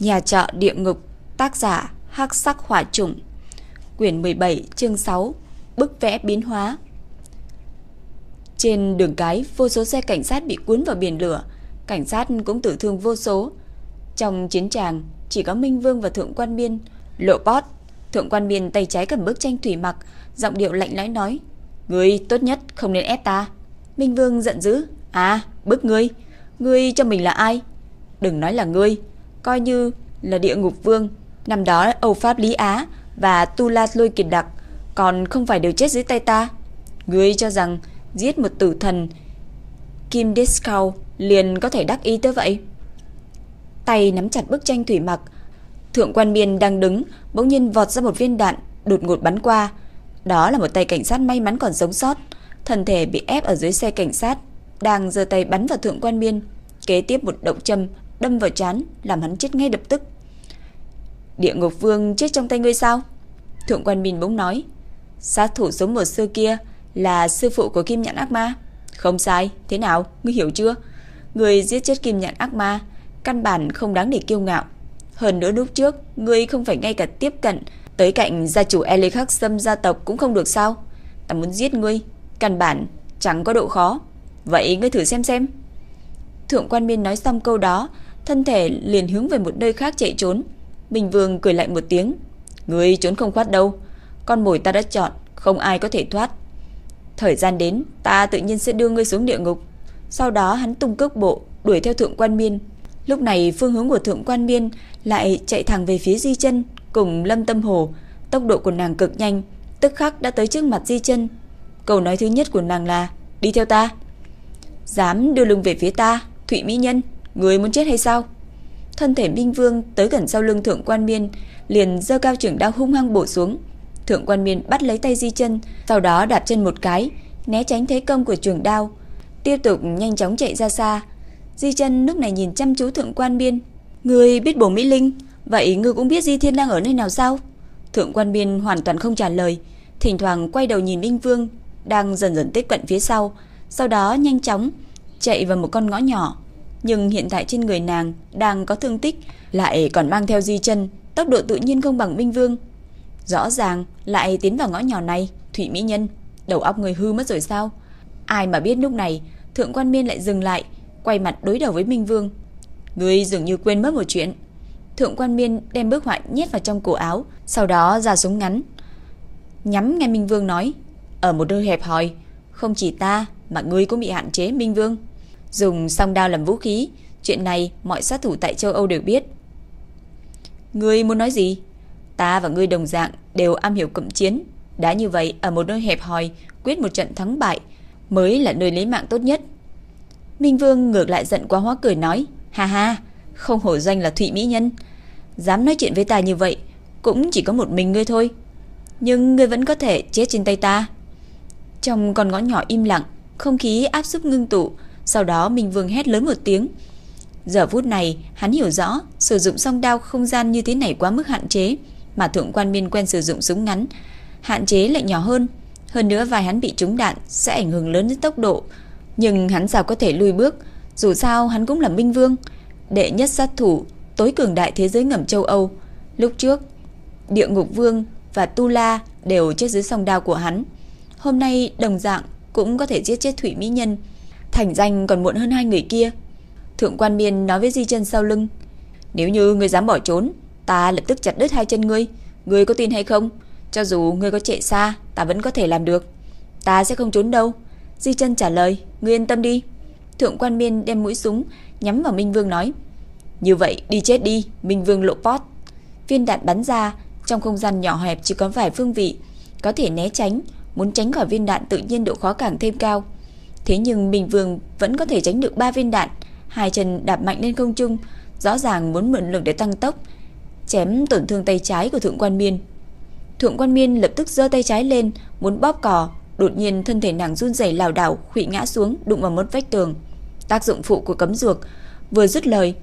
Nhà trọ địa ngục, tác giả Hắc Sắc Hỏa Trùng. Quyển 17, chương 6, bức vẽ biến hóa. Trên đường cái, vô số xe cảnh sát bị cuốn vào biển lửa, cảnh sát cũng tử thương vô số. Trong chiến tràng, chỉ có Minh Vương và Thượng Quan Biên, lộ bót. Thượng Quan Biên tay trái cầm bức tranh thủy mặc, giọng điệu lạnh lẽo nói: "Ngươi tốt nhất không nên ép ta." Minh Vương giận dữ: "À, bức ngươi, ngươi cho mình là ai? Đừng nói là ngươi, coi như là địa ngục vương. Năm đó Âu Pháp Lý Á và Tu La Lôi Kiệt Đặc còn không phải đều chết dưới tay ta. Ngươi cho rằng giết một tử thần Kim Discow liền có thể đắc ý tới vậy. Tay nắm chặt bức tranh thủy mặc, Thượng quan biên đang đứng, bỗng nhiên vọt ra một viên đạn, đột ngột bắn qua. Đó là một tay cảnh sát may mắn còn sống sót, thân thể bị ép ở dưới xe cảnh sát, đang giơ tay bắn vào thượng quan biên, kế tiếp một động châm đâm vào trán, làm hắn chết ngay lập tức. Địa ngục vương chết trong tay ngươi sao? Thượng quan Minh bỗng nói. Sát thủ giống một xưa kia là sư phụ của Kim Nhãn Ác Ma. Không sai, thế nào, ngươi hiểu chưa? Người giết chết Kim Nhãn Ác Ma, căn bản không đáng để kiêu ngạo. Hơn nữa lúc trước, ngươi không phải ngay cả tiếp cận tới cạnh gia chủ Eli Khắc Sâm gia tộc cũng không được sao? Ta muốn giết ngươi, căn bản chẳng có độ khó. Vậy ngươi thử xem xem. Thượng quan Minh nói xong câu đó, thân thể liền hướng về một nơi khác chạy trốn. Bình Vương cười lạnh một tiếng, "Ngươi trốn không thoát đâu, con mồi ta đã chọn, không ai có thể thoát. Thời gian đến, ta tự nhiên sẽ đưa ngươi xuống địa ngục." Sau đó hắn tung cước bộ, đuổi theo Thượng quan biên. Lúc này phương hướng của Thượng quan biên lại chạy thẳng về phía Di Chân cùng Lâm Tâm Hồ, tốc độ của nàng cực nhanh, tức khắc đã tới trước mặt Di Chân. Câu nói thứ nhất của nàng là: "Đi theo ta." Dám đưa lưng về phía ta, Thụy Mỹ Nhân, người muốn chết hay sao? Thân thể Minh Vương tới gần sau lưng Thượng Quan Miên, liền giơ cao trường đao hung hăng bổ xuống. Thượng Quan Miên bắt lấy tay Di Chân, sau đó đạp chân một cái, né tránh thế công của trường đao, tiếp tục nhanh chóng chạy ra xa. Di Chân lúc này nhìn chăm chú Thượng Quan Miên, "Ngươi biết Bổ Mỹ Linh, vậy ngươi cũng biết Di Thiên đang ở nơi nào sao?" Thượng Quan Miên hoàn toàn không trả lời, thỉnh thoảng quay đầu nhìn Minh Vương đang dần dần tiếp cận phía sau, sau đó nhanh chóng chạy vào một con ngõ nhỏ. Nhưng hiện tại trên người nàng đang có thương tích, lại còn mang theo di chân, tốc độ tự nhiên không bằng Minh Vương. Rõ ràng lại tiến vào ngõ nhỏ này, Thủy Mỹ Nhân, đầu óc người hư mất rồi sao? Ai mà biết lúc này, Thượng Quan Miên lại dừng lại, quay mặt đối đầu với Minh Vương. Ngươi dường như quên mất một chuyện. Thượng Quan Miên đem bức họa nhét vào trong cổ áo, sau đó ra súng ngắn. Nhắm nghe Minh Vương nói, ở một nơi hẹp hòi, không chỉ ta mà ngươi cũng bị hạn chế Minh Vương. Dùng song đao làm vũ khí, chuyện này mọi sát thủ tại châu Âu đều biết. Ngươi muốn nói gì? Ta và ngươi đồng dạng đều am hiểu cụm chiến, đã như vậy ở một nơi hẹp hòi quyết một trận thắng bại mới là nơi lấy mạng tốt nhất. Minh Vương ngược lại giận quá hóa cười nói, ha ha, không hổ danh là Thụy Mỹ Nhân. Dám nói chuyện với ta như vậy, cũng chỉ có một mình ngươi thôi. Nhưng ngươi vẫn có thể chết trên tay ta. Trong con ngõ nhỏ im lặng, không khí áp xúc ngưng tụ, sau đó Minh Vương hét lớn một tiếng. Giờ phút này, hắn hiểu rõ, sử dụng song đao không gian như thế này quá mức hạn chế, mà thượng quan Miên quen sử dụng súng ngắn, hạn chế lại nhỏ hơn. Hơn nữa vài hắn bị trúng đạn sẽ ảnh hưởng lớn đến tốc độ, nhưng hắn sao có thể lui bước, dù sao hắn cũng là Minh Vương, đệ nhất sát thủ, tối cường đại thế giới ngầm châu Âu. Lúc trước, Địa Ngục Vương và Tu La đều chết dưới song đao của hắn. Hôm nay đồng dạng cũng có thể giết chết Thủy Mỹ Nhân. Thành danh còn muộn hơn hai người kia. Thượng quan miên nói với Di chân sau lưng. Nếu như ngươi dám bỏ trốn, ta lập tức chặt đứt hai chân ngươi. Ngươi có tin hay không? Cho dù ngươi có chạy xa, ta vẫn có thể làm được. Ta sẽ không trốn đâu. Di chân trả lời, ngươi yên tâm đi. Thượng quan miên đem mũi súng nhắm vào Minh Vương nói. Như vậy đi chết đi, Minh Vương lộ pot. Viên đạn bắn ra, trong không gian nhỏ hẹp chỉ có vài phương vị, có thể né tránh, muốn tránh khỏi viên đạn tự nhiên độ khó càng thêm cao. Thế nhưng bình Vương vẫn có thể tránh được ba viên đạn, hai chân đạp mạnh lên không trung, rõ ràng muốn mượn lực để tăng tốc, chém tổn thương tay trái của Thượng Quan Miên. Thượng Quan Miên lập tức giơ tay trái lên, muốn bóp cò, đột nhiên thân thể nàng run rẩy lảo đảo, khuỵu ngã xuống, đụng vào một vách tường. Tác dụng phụ của cấm dược vừa dứt lời,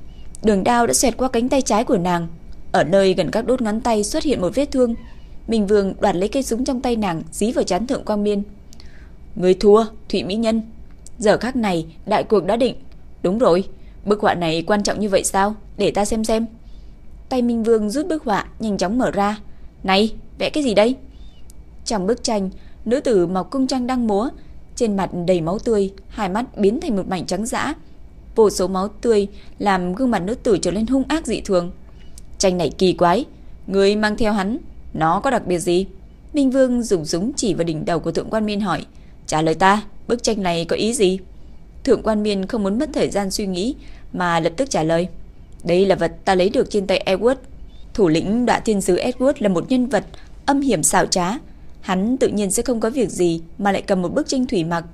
đường đao đã xẹt qua cánh tay trái của nàng, ở nơi gần các đốt ngón tay xuất hiện một vết thương. Minh Vương đoạt lấy cây súng trong tay nàng, dí vào chán Thượng quan Miên. Người thua, Thụy Mỹ Nhân. Giờ khắc này, đại cuộc đã định. Đúng rồi, bức họa này quan trọng như vậy sao? Để ta xem xem. Tay Minh Vương rút bức họa nhanh chóng mở ra. Này, vẽ cái gì đây? Trong bức tranh, nữ tử mọc cung trăng đang múa, trên mặt đầy máu tươi, hai mắt biến thành một mảnh trắng dã. Vô số máu tươi làm gương mặt nữ tử trở nên hung ác dị thường. Tranh này kỳ quái, người mang theo hắn, nó có đặc biệt gì? Minh Vương dùng súng chỉ vào đỉnh đầu của Thượng Quan Miên hỏi, trả lời ta, bức tranh này có ý gì? Thượng Quan Miên không muốn mất thời gian suy nghĩ mà lập tức trả lời, đây là vật ta lấy được trên tay Edward. Thủ lĩnh đoạn Thiên sứ Edward là một nhân vật âm hiểm xảo trá, hắn tự nhiên sẽ không có việc gì mà lại cầm một bức tranh thủy mặc.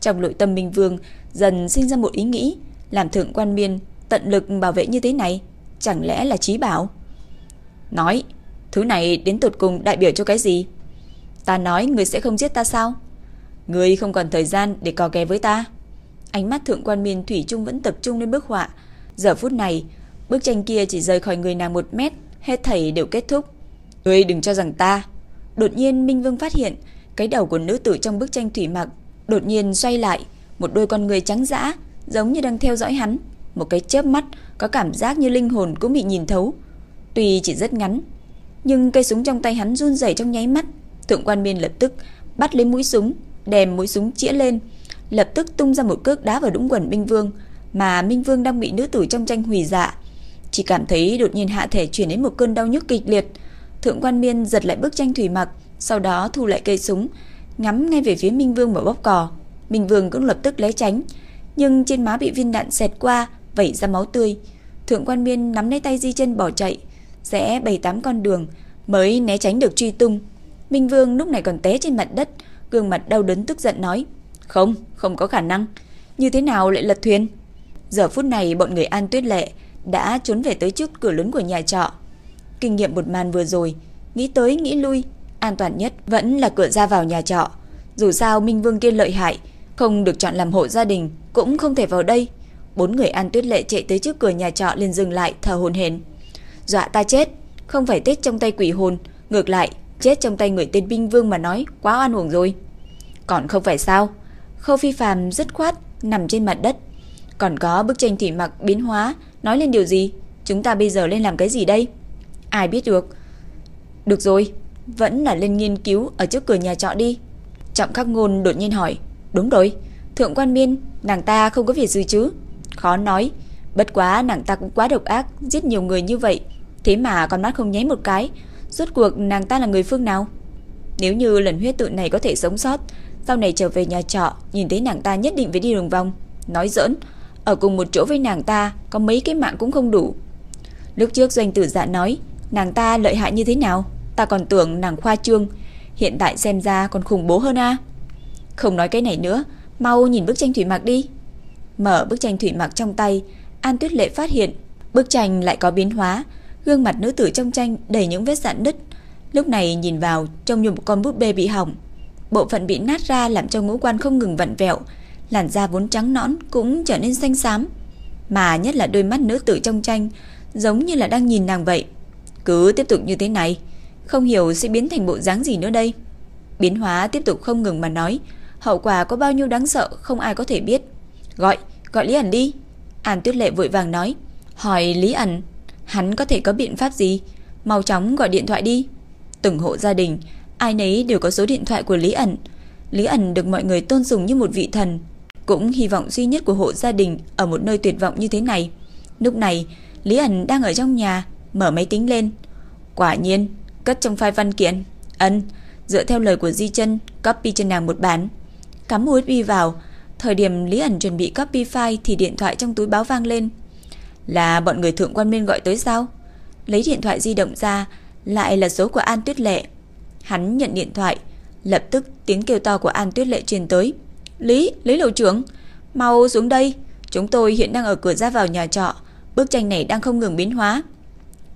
Trong nội tâm Minh Vương dần sinh ra một ý nghĩ, làm Thượng Quan Miên tận lực bảo vệ như thế này, chẳng lẽ là trí bảo? Nói, thứ này đến tột cùng đại biểu cho cái gì? Ta nói người sẽ không giết ta sao? Người không còn thời gian để co kè với ta. Ánh mắt thượng quan miên thủy trung vẫn tập trung lên bức họa. Giờ phút này, bức tranh kia chỉ rời khỏi người nàng một mét, hết thảy đều kết thúc. Ngươi đừng cho rằng ta. Đột nhiên Minh Vương phát hiện, cái đầu của nữ tử trong bức tranh thủy mặc đột nhiên xoay lại, một đôi con người trắng dã, giống như đang theo dõi hắn. Một cái chớp mắt, có cảm giác như linh hồn cũng bị nhìn thấu. Tuy chỉ rất ngắn, nhưng cây súng trong tay hắn run rẩy trong nháy mắt. Thượng quan Miên lập tức bắt lấy mũi súng, đem mũi súng chĩa lên, lập tức tung ra một cước đá vào đũng quần Minh Vương, mà Minh Vương đang bị nữ tử trong tranh hủy dạ. Chỉ cảm thấy đột nhiên hạ thể chuyển đến một cơn đau nhức kịch liệt. Thượng quan Miên giật lại bức tranh thủy mặc, sau đó thu lại cây súng, ngắm ngay về phía Minh Vương mà bóp cò. Minh Vương cũng lập tức né tránh, nhưng trên má bị viên đạn xẹt qua, vẩy ra máu tươi. Thượng quan Miên nắm lấy tay Di Chân bỏ chạy, rẽ bảy tám con đường mới né tránh được truy tung. Minh Vương lúc này còn té trên mặt đất, gương mặt đau đớn tức giận nói: "Không, không có khả năng. Như thế nào lại lật thuyền?" Giờ phút này bọn người An Tuyết Lệ đã trốn về tới trước cửa lớn của nhà trọ. Kinh nghiệm một màn vừa rồi, nghĩ tới nghĩ lui, an toàn nhất vẫn là cửa ra vào nhà trọ. Dù sao Minh Vương kia lợi hại, không được chọn làm hộ gia đình cũng không thể vào đây. Bốn người An Tuyết Lệ chạy tới trước cửa nhà trọ liền dừng lại thở hổn hển. Dọa ta chết, không phải tết trong tay quỷ hồn, ngược lại chết trong tay người tên binh vương mà nói quá oan uổng rồi. Còn không phải sao? Khâu Phi Phàm dứt khoát nằm trên mặt đất. Còn có bức tranh thủy mặc biến hóa, nói lên điều gì? Chúng ta bây giờ lên làm cái gì đây? Ai biết được. Được rồi, vẫn là lên nghiên cứu ở trước cửa nhà trọ đi. Trọng Khắc Ngôn đột nhiên hỏi, đúng rồi, Thượng Quan Miên, nàng ta không có việc gì chứ? Khó nói, bất quá nàng ta cũng quá độc ác, giết nhiều người như vậy, thế mà con mắt không nháy một cái, Rốt cuộc nàng ta là người phương nào? Nếu như lần huyết tự này có thể sống sót, Sau này trở về nhà trọ, Nhìn thấy nàng ta nhất định phải đi đường vòng. Nói giỡn, Ở cùng một chỗ với nàng ta, Có mấy cái mạng cũng không đủ. Lúc trước doanh tử dạ nói, Nàng ta lợi hại như thế nào? Ta còn tưởng nàng khoa trương, Hiện tại xem ra còn khủng bố hơn a Không nói cái này nữa, Mau nhìn bức tranh thủy mặc đi. Mở bức tranh thủy mặc trong tay, An Tuyết Lệ phát hiện, Bức tranh lại có biến hóa Gương mặt nữ tử trong tranh đầy những vết rạn nứt, lúc này nhìn vào trông như một con búp bê bị hỏng. Bộ phận bị nát ra làm cho ngũ quan không ngừng vặn vẹo, làn da vốn trắng nõn cũng trở nên xanh xám, mà nhất là đôi mắt nữ tử trong tranh giống như là đang nhìn nàng vậy. Cứ tiếp tục như thế này, không hiểu sẽ biến thành bộ dáng gì nữa đây. Biến hóa tiếp tục không ngừng mà nói, hậu quả có bao nhiêu đáng sợ không ai có thể biết. Gọi, gọi Lý ẩn đi. An Tuyết Lệ vội vàng nói, hỏi Lý ẩn Hắn có thể có biện pháp gì? Mau chóng gọi điện thoại đi. Từng hộ gia đình, ai nấy đều có số điện thoại của Lý ẩn. Lý ẩn được mọi người tôn sùng như một vị thần. Cũng hy vọng duy nhất của hộ gia đình ở một nơi tuyệt vọng như thế này. Lúc này, Lý ẩn đang ở trong nhà, mở máy tính lên. Quả nhiên, cất trong file văn kiện. Ân, dựa theo lời của Di chân copy cho nàng một bản. Cắm USB vào, thời điểm Lý ẩn chuẩn bị copy file thì điện thoại trong túi báo vang lên. Là bọn người thượng quan miên gọi tới sao? Lấy điện thoại di động ra, lại là số của An Tuyết Lệ. Hắn nhận điện thoại, lập tức tiếng kêu to của An Tuyết Lệ truyền tới. Lý, Lý lộ trưởng, mau xuống đây. Chúng tôi hiện đang ở cửa ra vào nhà trọ. Bức tranh này đang không ngừng biến hóa.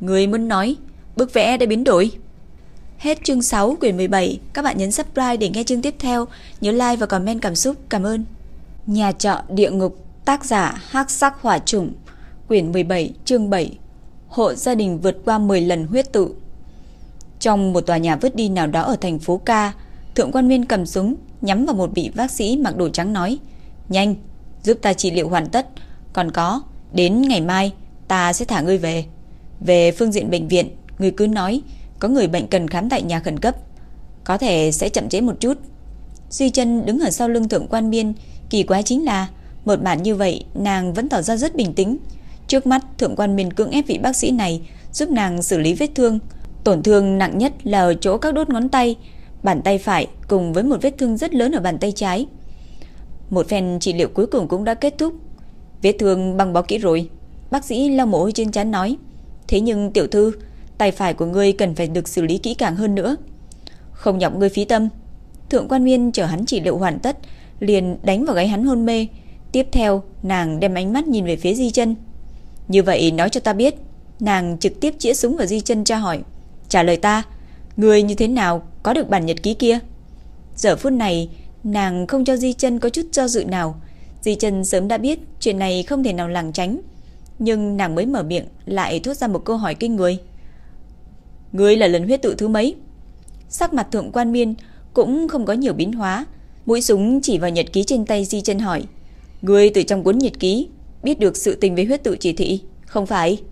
Người muốn nói, bức vẽ đã biến đổi. Hết chương 6 quyển 17, các bạn nhấn subscribe để nghe chương tiếp theo, nhớ like và comment cảm xúc. Cảm ơn. Nhà trọ địa ngục, tác giả Hắc Sắc Hỏa Trùng quyển 17, chương 7 Hộ gia đình vượt qua 10 lần huyết tự Trong một tòa nhà vứt đi nào đó ở thành phố Ca Thượng quan Nguyên cầm súng Nhắm vào một vị bác sĩ mặc đồ trắng nói Nhanh, giúp ta trị liệu hoàn tất Còn có, đến ngày mai Ta sẽ thả ngươi về Về phương diện bệnh viện, người cứ nói có người bệnh cần khám tại nhà khẩn cấp, có thể sẽ chậm trễ một chút. Duy chân đứng ở sau lưng thượng quan biên, kỳ quái chính là một màn như vậy nàng vẫn tỏ ra rất bình tĩnh. Trước mắt thượng quan Minh cưỡng ép vị bác sĩ này giúp nàng xử lý vết thương. Tổn thương nặng nhất là ở chỗ các đốt ngón tay, bàn tay phải cùng với một vết thương rất lớn ở bàn tay trái. Một phen trị liệu cuối cùng cũng đã kết thúc. Vết thương băng bó kỹ rồi. Bác sĩ lau mồ hôi trên trán nói. Thế nhưng tiểu thư, tay phải của ngươi cần phải được xử lý kỹ càng hơn nữa. Không nhọc ngươi phí tâm. Thượng quan Miên chờ hắn trị liệu hoàn tất, liền đánh vào gáy hắn hôn mê. Tiếp theo, nàng đem ánh mắt nhìn về phía Di Chân. Như vậy nói cho ta biết, nàng trực tiếp chĩa súng vào Di Chân tra hỏi. Trả lời ta, người như thế nào có được bản nhật ký kia? Giờ phút này, nàng không cho Di Chân có chút do dự nào. Di Chân sớm đã biết chuyện này không thể nào làng tránh, nhưng nàng mới mở miệng lại thốt ra một câu hỏi kinh người. Ngươi là lần huyết tự thứ mấy? Sắc mặt thượng quan miên cũng không có nhiều biến hóa, mũi súng chỉ vào nhật ký trên tay Di Chân hỏi: "Ngươi từ trong cuốn nhật ký biết được sự tình với huyết tự chỉ thị, không phải?"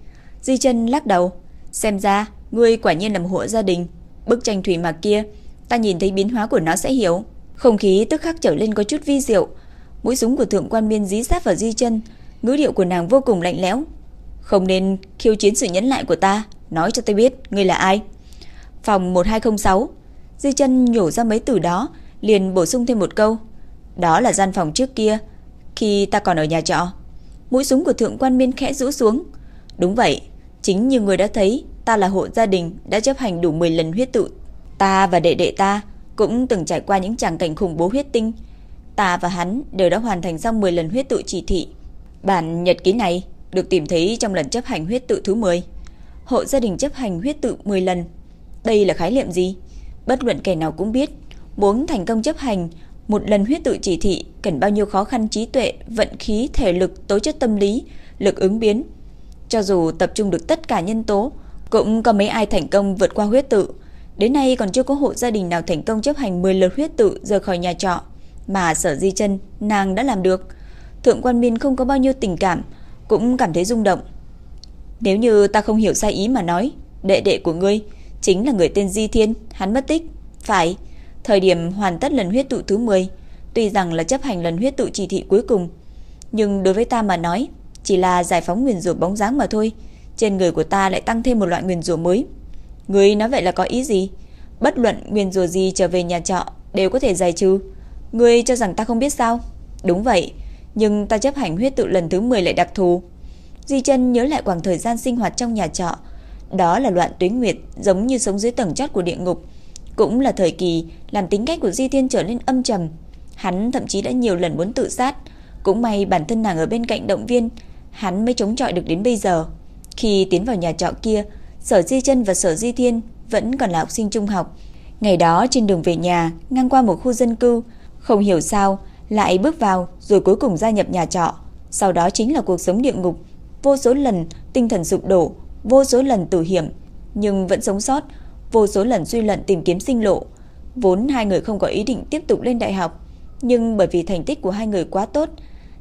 Di Chân lắc đầu, xem ra ngươi quả nhiên làm hộ gia đình, bức tranh thủy mặc kia, ta nhìn thấy biến hóa của nó sẽ hiểu. Không khí tức khắc trở lên có chút vi diệu, mũi súng của thượng quan miên dí sát vào Di Chân, ngữ điệu của nàng vô cùng lạnh lẽo. "Không nên khiêu chiến sự nhẫn lại của ta, nói cho tôi biết ngươi là ai." Phòng 1206 Di chân nhổ ra mấy từ đó Liền bổ sung thêm một câu. Đó là gian phòng trước kia Khi ta còn ở nhà trọ. Mũi súng của thượng quan miên khẽ rũ xuống. Đúng vậy Chính như người đã thấy Ta là hộ gia đình Đã chấp hành đủ 10 lần huyết tự Ta và đệ đệ ta Cũng từng trải qua những tràng cảnh khủng bố huyết tinh. Ta và hắn đều đã hoàn thành xong 10 lần huyết tự chỉ thị. Bản nhật ký này Được tìm thấy trong lần chấp hành huyết tự thứ 10 Hộ gia đình chấp hành huyết tự 10 lần. Đây là khái niệm gì? Bất luận kẻ nào cũng biết, muốn thành công chấp hành một lần huyết tự chỉ thị cần bao nhiêu khó khăn trí tuệ, vận khí, thể lực, tố chất tâm lý, lực ứng biến. Cho dù tập trung được tất cả nhân tố, cũng có mấy ai thành công vượt qua huyết tự. Đến nay còn chưa có hộ gia đình nào thành công chấp hành 10 lượt huyết tự rời khỏi nhà trọ, mà Sở Di Chân nàng đã làm được. Thượng quan Miên không có bao nhiêu tình cảm, cũng cảm thấy rung động. Nếu như ta không hiểu sai ý mà nói, đệ đệ của ngươi chính là người tên Di Thiên, hắn mất tích. Phải, thời điểm hoàn tất lần huyết tụ thứ 10, tuy rằng là chấp hành lần huyết tụ chỉ thị cuối cùng, nhưng đối với ta mà nói, chỉ là giải phóng nguyên rủa bóng dáng mà thôi. Trên người của ta lại tăng thêm một loại nguyên rủa mới. Ngươi nói vậy là có ý gì? Bất luận nguyên rủa gì trở về nhà trọ đều có thể giải trừ. Ngươi cho rằng ta không biết sao? Đúng vậy, nhưng ta chấp hành huyết tụ lần thứ 10 lại đặc thù. Di chân nhớ lại khoảng thời gian sinh hoạt trong nhà trọ, đó là loạn tuyến nguyệt, giống như sống dưới tầng chót của địa ngục. Cũng là thời kỳ làm tính cách của Di Thiên trở nên âm trầm. Hắn thậm chí đã nhiều lần muốn tự sát. Cũng may bản thân nàng ở bên cạnh động viên, hắn mới chống chọi được đến bây giờ. Khi tiến vào nhà trọ kia, Sở Di Chân và Sở Di Thiên vẫn còn là học sinh trung học. Ngày đó trên đường về nhà, ngang qua một khu dân cư, không hiểu sao lại bước vào rồi cuối cùng gia nhập nhà trọ. Sau đó chính là cuộc sống địa ngục, vô số lần tinh thần sụp đổ, vô số lần tử hiểm, nhưng vẫn sống sót, vô số lần suy luận tìm kiếm sinh lộ. Vốn hai người không có ý định tiếp tục lên đại học, nhưng bởi vì thành tích của hai người quá tốt,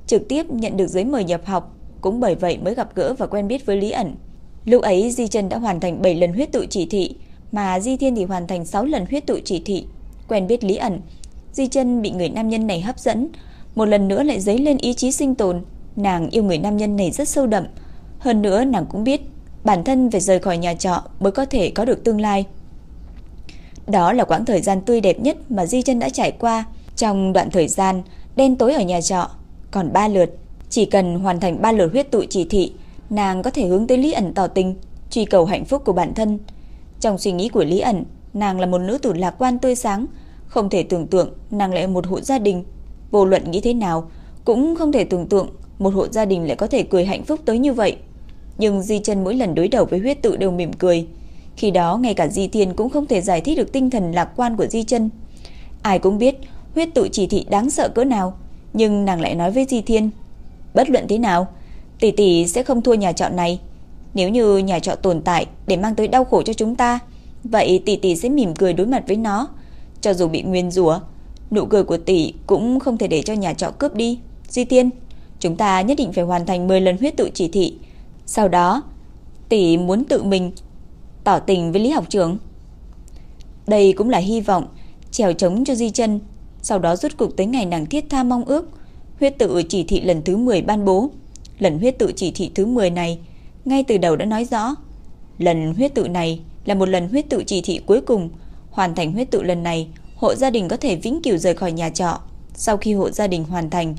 trực tiếp nhận được giấy mời nhập học, cũng bởi vậy mới gặp gỡ và quen biết với Lý ẩn. Lúc ấy Di Trần đã hoàn thành 7 lần huyết tụ chỉ thị, mà Di Thiên thì hoàn thành 6 lần huyết tụ chỉ thị, quen biết Lý ẩn. Di Trần bị người nam nhân này hấp dẫn, một lần nữa lại dấy lên ý chí sinh tồn, nàng yêu người nam nhân này rất sâu đậm, hơn nữa nàng cũng biết bản thân phải rời khỏi nhà trọ mới có thể có được tương lai. Đó là quãng thời gian tươi đẹp nhất mà Di Chân đã trải qua. Trong đoạn thời gian đen tối ở nhà trọ, còn ba lượt, chỉ cần hoàn thành ba lượt huyết tụ chỉ thị, nàng có thể hướng tới Lý ẩn tỏ tình, truy cầu hạnh phúc của bản thân. Trong suy nghĩ của Lý ẩn, nàng là một nữ tử lạc quan tươi sáng, không thể tưởng tượng nàng lại một hộ gia đình, vô luận nghĩ thế nào cũng không thể tưởng tượng một hộ gia đình lại có thể cười hạnh phúc tới như vậy. Nhưng Di Chân mỗi lần đối đầu với huyết tự đều mỉm cười. Khi đó ngay cả Di Thiên cũng không thể giải thích được tinh thần lạc quan của Di Chân. Ai cũng biết huyết tụ chỉ thị đáng sợ cỡ nào, nhưng nàng lại nói với Di Thiên, bất luận thế nào, tỷ tỷ sẽ không thua nhà trọ này. Nếu như nhà trọ tồn tại để mang tới đau khổ cho chúng ta, vậy tỷ tỷ sẽ mỉm cười đối mặt với nó, cho dù bị nguyên rủa, nụ cười của tỷ cũng không thể để cho nhà trọ cướp đi. Di Thiên, chúng ta nhất định phải hoàn thành 10 lần huyết tụ chỉ thị, sau đó, Tỷ muốn tự mình tỏ tình với Lý học trưởng. Đây cũng là hy vọng trèo chống cho Di chân, sau đó rút cục tới ngày nàng thiết tha mong ước, huyết tự chỉ thị lần thứ 10 ban bố. Lần huyết tự chỉ thị thứ 10 này ngay từ đầu đã nói rõ, lần huyết tự này là một lần huyết tự chỉ thị cuối cùng, hoàn thành huyết tự lần này, hộ gia đình có thể vĩnh cửu rời khỏi nhà trọ. Sau khi hộ gia đình hoàn thành,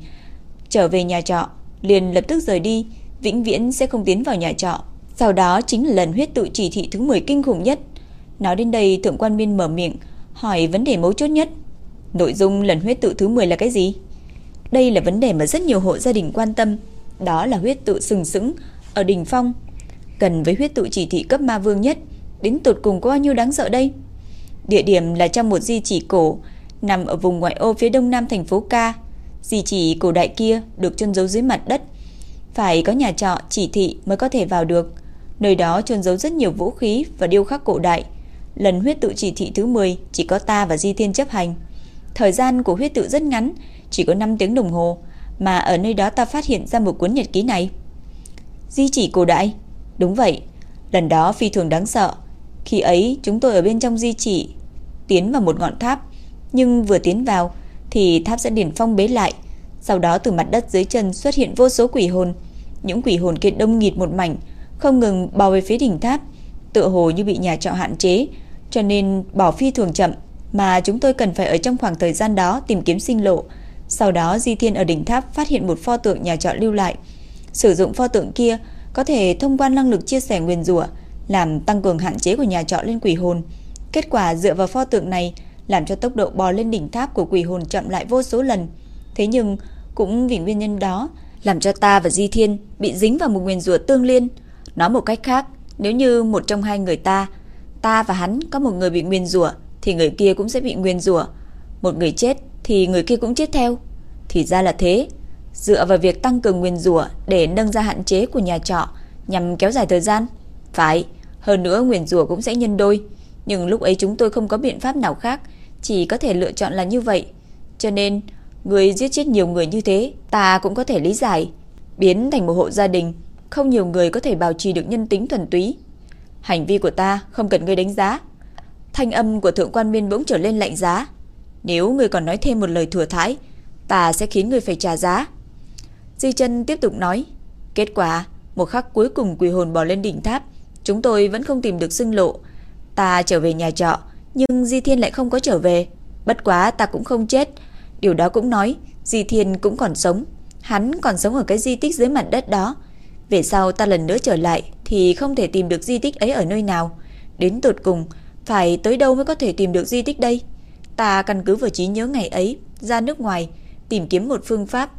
trở về nhà trọ, liền lập tức rời đi, vĩnh viễn sẽ không tiến vào nhà trọ. Sau đó chính là lần huyết tụ chỉ thị thứ 10 kinh khủng nhất. Nói đến đây, thượng quan Miên mở miệng hỏi vấn đề mấu chốt nhất. Nội dung lần huyết tụ thứ 10 là cái gì? Đây là vấn đề mà rất nhiều hộ gia đình quan tâm, đó là huyết tụ sừng sững ở đỉnh phong, gần với huyết tụ chỉ thị cấp ma vương nhất, đến tột cùng có bao nhiêu đáng sợ đây? Địa điểm là trong một di chỉ cổ nằm ở vùng ngoại ô phía đông nam thành phố Ca. Di chỉ cổ đại kia được chôn giấu dưới mặt đất, phải có nhà trọ chỉ thị mới có thể vào được. Nơi đó chôn giấu rất nhiều vũ khí và điêu khắc cổ đại. Lần huyết tự chỉ thị thứ 10 chỉ có ta và Di Thiên chấp hành. Thời gian của huyết tự rất ngắn, chỉ có 5 tiếng đồng hồ, mà ở nơi đó ta phát hiện ra một cuốn nhật ký này. Di chỉ cổ đại? Đúng vậy, lần đó phi thường đáng sợ. Khi ấy chúng tôi ở bên trong di chỉ, tiến vào một ngọn tháp, nhưng vừa tiến vào thì tháp sẽ điển phong bế lại. Sau đó từ mặt đất dưới chân xuất hiện vô số quỷ hồn. Những quỷ hồn kia đông nghịt một mảnh, không ngừng bò về phía đỉnh tháp, tựa hồ như bị nhà trọ hạn chế, cho nên bỏ phi thường chậm, mà chúng tôi cần phải ở trong khoảng thời gian đó tìm kiếm sinh lộ. Sau đó Di Thiên ở đỉnh tháp phát hiện một pho tượng nhà trọ lưu lại. Sử dụng pho tượng kia có thể thông qua năng lực chia sẻ nguyên rủa, làm tăng cường hạn chế của nhà trọ lên quỷ hồn. Kết quả dựa vào pho tượng này làm cho tốc độ bò lên đỉnh tháp của quỷ hồn chậm lại vô số lần. Thế nhưng cũng vì nguyên nhân đó làm cho ta và Di Thiên bị dính vào một nguyên rủa tương liên. Nói một cách khác, nếu như một trong hai người ta, ta và hắn có một người bị nguyên rủa thì người kia cũng sẽ bị nguyên rủa. Một người chết thì người kia cũng chết theo. Thì ra là thế. Dựa vào việc tăng cường nguyên rủa để nâng ra hạn chế của nhà trọ nhằm kéo dài thời gian. Phải, hơn nữa nguyên rủa cũng sẽ nhân đôi. Nhưng lúc ấy chúng tôi không có biện pháp nào khác, chỉ có thể lựa chọn là như vậy. Cho nên, người giết chết nhiều người như thế, ta cũng có thể lý giải. Biến thành một hộ gia đình, không nhiều người có thể bảo trì được nhân tính thuần túy. Hành vi của ta không cần ngươi đánh giá. Thanh âm của thượng quan miên bỗng trở lên lạnh giá. Nếu ngươi còn nói thêm một lời thừa thãi, ta sẽ khiến ngươi phải trả giá. Di chân tiếp tục nói. Kết quả, một khắc cuối cùng quỷ hồn bò lên đỉnh tháp, chúng tôi vẫn không tìm được xưng lộ. Ta trở về nhà trọ, nhưng Di Thiên lại không có trở về. Bất quá ta cũng không chết. Điều đó cũng nói, Di Thiên cũng còn sống. Hắn còn sống ở cái di tích dưới mặt đất đó. Về sau ta lần nữa trở lại thì không thể tìm được di tích ấy ở nơi nào. Đến tột cùng, phải tới đâu mới có thể tìm được di tích đây? Ta căn cứ vào trí nhớ ngày ấy, ra nước ngoài, tìm kiếm một phương pháp.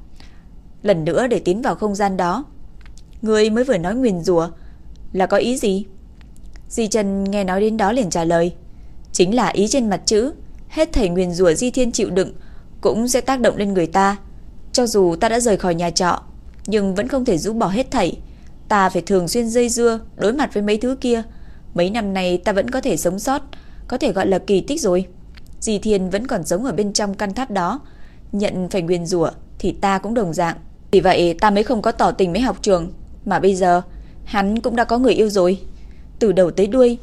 Lần nữa để tiến vào không gian đó. Người mới vừa nói nguyền rùa là có ý gì? Di Trần nghe nói đến đó liền trả lời. Chính là ý trên mặt chữ, hết thảy nguyền rùa Di Thiên chịu đựng cũng sẽ tác động lên người ta. Cho dù ta đã rời khỏi nhà trọ, nhưng vẫn không thể rũ bỏ hết thảy. Ta phải thường xuyên dây dưa đối mặt với mấy thứ kia. Mấy năm nay ta vẫn có thể sống sót, có thể gọi là kỳ tích rồi. Dì Thiên vẫn còn sống ở bên trong căn tháp đó, nhận phải nguyên rủa thì ta cũng đồng dạng. Vì vậy ta mới không có tỏ tình với học trường, mà bây giờ hắn cũng đã có người yêu rồi. Từ đầu tới đuôi,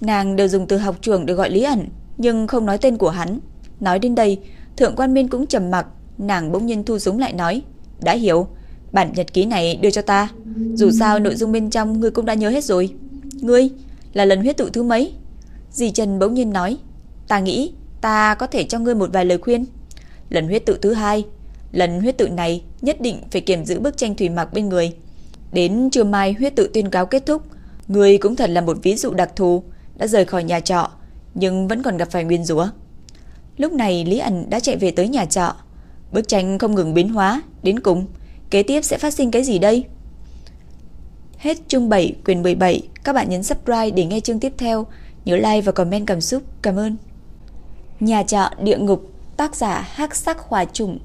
nàng đều dùng từ học trường để gọi Lý ẩn, nhưng không nói tên của hắn. Nói đến đây, thượng quan miên cũng trầm mặc, nàng bỗng nhiên thu súng lại nói, đã hiểu, bản nhật ký này đưa cho ta. Dù sao nội dung bên trong ngươi cũng đã nhớ hết rồi. Ngươi là lần huyết tụ thứ mấy? Dì Trần bỗng nhiên nói, ta nghĩ ta có thể cho ngươi một vài lời khuyên. Lần huyết tự thứ hai, lần huyết tự này nhất định phải kiểm giữ bức tranh thủy mặc bên người. Đến trưa mai huyết tự tuyên cáo kết thúc, ngươi cũng thật là một ví dụ đặc thù, đã rời khỏi nhà trọ nhưng vẫn còn gặp phải nguyên rúa Lúc này Lý ẩn đã chạy về tới nhà trọ, bức tranh không ngừng biến hóa, đến cùng kế tiếp sẽ phát sinh cái gì đây? Hết chương 7 quyền 17, các bạn nhấn subscribe để nghe chương tiếp theo, nhớ like và comment cảm xúc. Cảm ơn. Nhà trọ địa ngục, tác giả Hắc Sắc Hòa Trùng,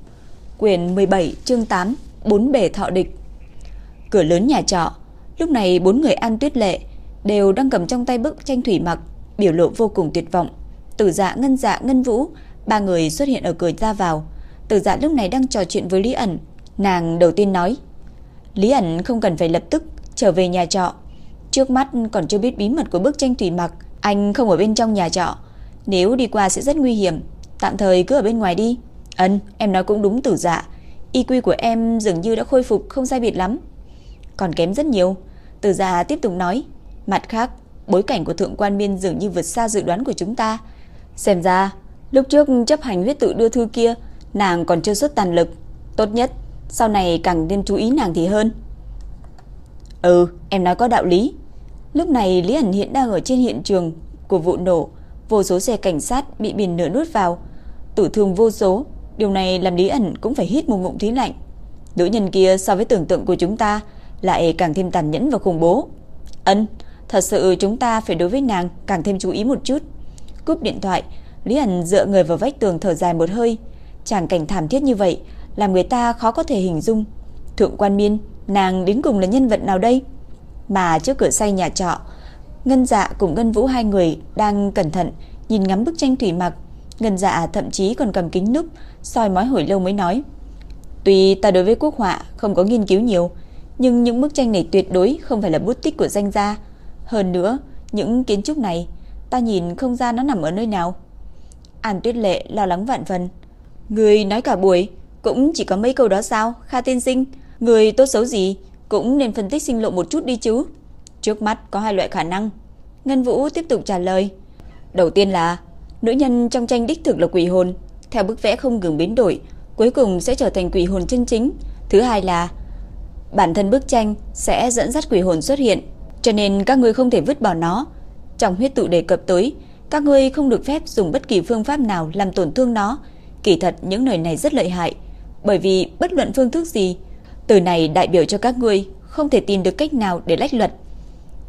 quyền 17, chương 8, bốn bể thọ địch. Cửa lớn nhà trọ, lúc này bốn người An Tuyết Lệ đều đang cầm trong tay bức tranh thủy mặc, biểu lộ vô cùng tuyệt vọng. Tử Dạ, Ngân Dạ, Ngân Vũ, ba người xuất hiện ở cửa ra vào. Tử Dạ lúc này đang trò chuyện với Lý ẩn, nàng đầu tiên nói: "Lý ẩn không cần phải lập tức trở về nhà trọ, Trước mắt còn chưa biết bí mật của bức tranh thủy mặc, anh không ở bên trong nhà trọ, nếu đi qua sẽ rất nguy hiểm, tạm thời cứ ở bên ngoài đi. Ân, em nói cũng đúng tử dạ, IQ của em dường như đã khôi phục không sai biệt lắm. Còn kém rất nhiều. Tử dạ tiếp tục nói, mặt khác, bối cảnh của thượng quan miên dường như vượt xa dự đoán của chúng ta. Xem ra, lúc trước chấp hành huyết tự đưa thư kia, nàng còn chưa xuất tàn lực. Tốt nhất, sau này càng nên chú ý nàng thì hơn. Ừ, em nói có đạo lý. Lúc này Lý ẩn hiện đang ở trên hiện trường của vụ nổ, vô số xe cảnh sát bị biển nửa nuốt vào, tử thương vô số. Điều này làm Lý ẩn cũng phải hít một ngụm khí lạnh. Nữ nhân kia so với tưởng tượng của chúng ta lại càng thêm tàn nhẫn và khủng bố. Ân, thật sự chúng ta phải đối với nàng càng thêm chú ý một chút. Cúp điện thoại, Lý ẩn dựa người vào vách tường thở dài một hơi. Chàng cảnh thảm thiết như vậy, làm người ta khó có thể hình dung. Thượng quan miên, nàng đến cùng là nhân vật nào đây? Mà trước cửa say nhà trọ, Ngân Dạ cùng Ngân Vũ hai người đang cẩn thận nhìn ngắm bức tranh thủy mặc. Ngân Dạ thậm chí còn cầm kính núp, soi mói hồi lâu mới nói: "Tuy ta đối với quốc họa không có nghiên cứu nhiều, nhưng những bức tranh này tuyệt đối không phải là bút tích của danh gia. Hơn nữa, những kiến trúc này, ta nhìn không ra nó nằm ở nơi nào." An Tuyết Lệ lo lắng vạn phần. "Người nói cả buổi cũng chỉ có mấy câu đó sao, Kha tiên sinh, người tốt xấu gì cũng nên phân tích sinh lộ một chút đi chứ." Trước mắt có hai loại khả năng. Ngân Vũ tiếp tục trả lời. Đầu tiên là nữ nhân trong tranh đích thực là quỷ hồn, theo bức vẽ không ngừng biến đổi, cuối cùng sẽ trở thành quỷ hồn chân chính. Thứ hai là bản thân bức tranh sẽ dẫn dắt quỷ hồn xuất hiện, cho nên các ngươi không thể vứt bỏ nó. Trong huyết tụ đề cập tới, các ngươi không được phép dùng bất kỳ phương pháp nào làm tổn thương nó. Kỳ thật những lời này rất lợi hại, bởi vì bất luận phương thức gì, từ này đại biểu cho các ngươi không thể tìm được cách nào để lách luật.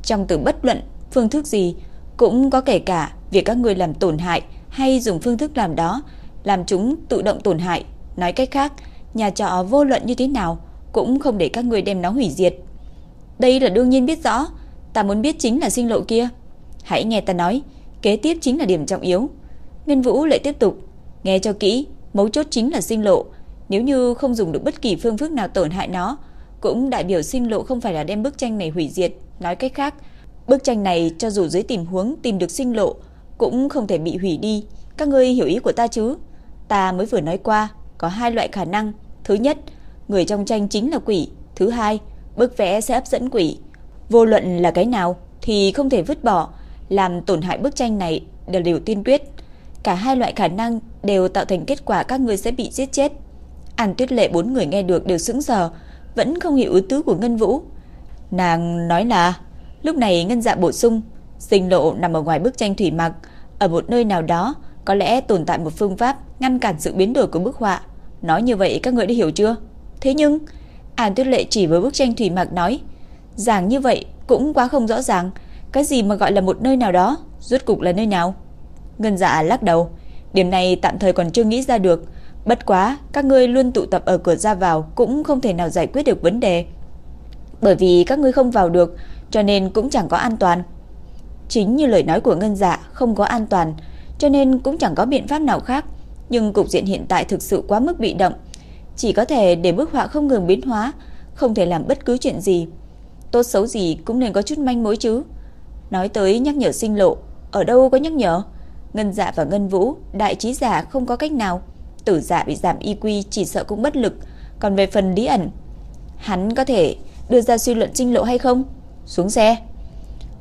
Trong từ bất luận phương thức gì cũng có kể cả việc các ngươi làm tổn hại hay dùng phương thức làm đó làm chúng tự động tổn hại. Nói cách khác, nhà trọ vô luận như thế nào cũng không để các ngươi đem nó hủy diệt. Đây là đương nhiên biết rõ, ta muốn biết chính là sinh lộ kia. Hãy nghe ta nói, kế tiếp chính là điểm trọng yếu. Ngân Vũ lại tiếp tục, nghe cho kỹ, mấu chốt chính là sinh lộ. Nếu như không dùng được bất kỳ phương thức nào tổn hại nó, cũng đại biểu sinh lộ không phải là đem bức tranh này hủy diệt, Nói cách khác, bức tranh này cho dù dưới tình huống tìm được sinh lộ cũng không thể bị hủy đi. Các ngươi hiểu ý của ta chứ? Ta mới vừa nói qua, có hai loại khả năng. Thứ nhất, người trong tranh chính là quỷ. Thứ hai, bức vẽ sẽ hấp dẫn quỷ. Vô luận là cái nào thì không thể vứt bỏ, làm tổn hại bức tranh này đều điều tiên quyết. Cả hai loại khả năng đều tạo thành kết quả các ngươi sẽ bị giết chết. An Tuyết Lệ bốn người nghe được đều sững sờ, vẫn không hiểu ý tứ của Ngân Vũ. Nàng nói là Lúc này ngân dạ bổ sung Sinh lộ nằm ở ngoài bức tranh thủy mặc Ở một nơi nào đó Có lẽ tồn tại một phương pháp Ngăn cản sự biến đổi của bức họa. Nói như vậy các người đã hiểu chưa? Thế nhưng An Tuyết Lệ chỉ với bức tranh thủy mặc nói Giảng như vậy cũng quá không rõ ràng Cái gì mà gọi là một nơi nào đó Rốt cục là nơi nào? Ngân dạ lắc đầu Điểm này tạm thời còn chưa nghĩ ra được Bất quá các ngươi luôn tụ tập ở cửa ra vào Cũng không thể nào giải quyết được vấn đề bởi vì các ngươi không vào được, cho nên cũng chẳng có an toàn. Chính như lời nói của Ngân Dạ, không có an toàn, cho nên cũng chẳng có biện pháp nào khác, nhưng cục diện hiện tại thực sự quá mức bị động, chỉ có thể để bức họa không ngừng biến hóa, không thể làm bất cứ chuyện gì. Tốt xấu gì cũng nên có chút manh mối chứ. Nói tới nhắc nhở sinh lộ, ở đâu có nhắc nhở? Ngân Dạ và Ngân Vũ, đại trí giả không có cách nào. Tử Dạ bị giảm IQ chỉ sợ cũng bất lực, còn về phần Lý ẩn, hắn có thể đưa ra suy luận trinh lộ hay không? Xuống xe.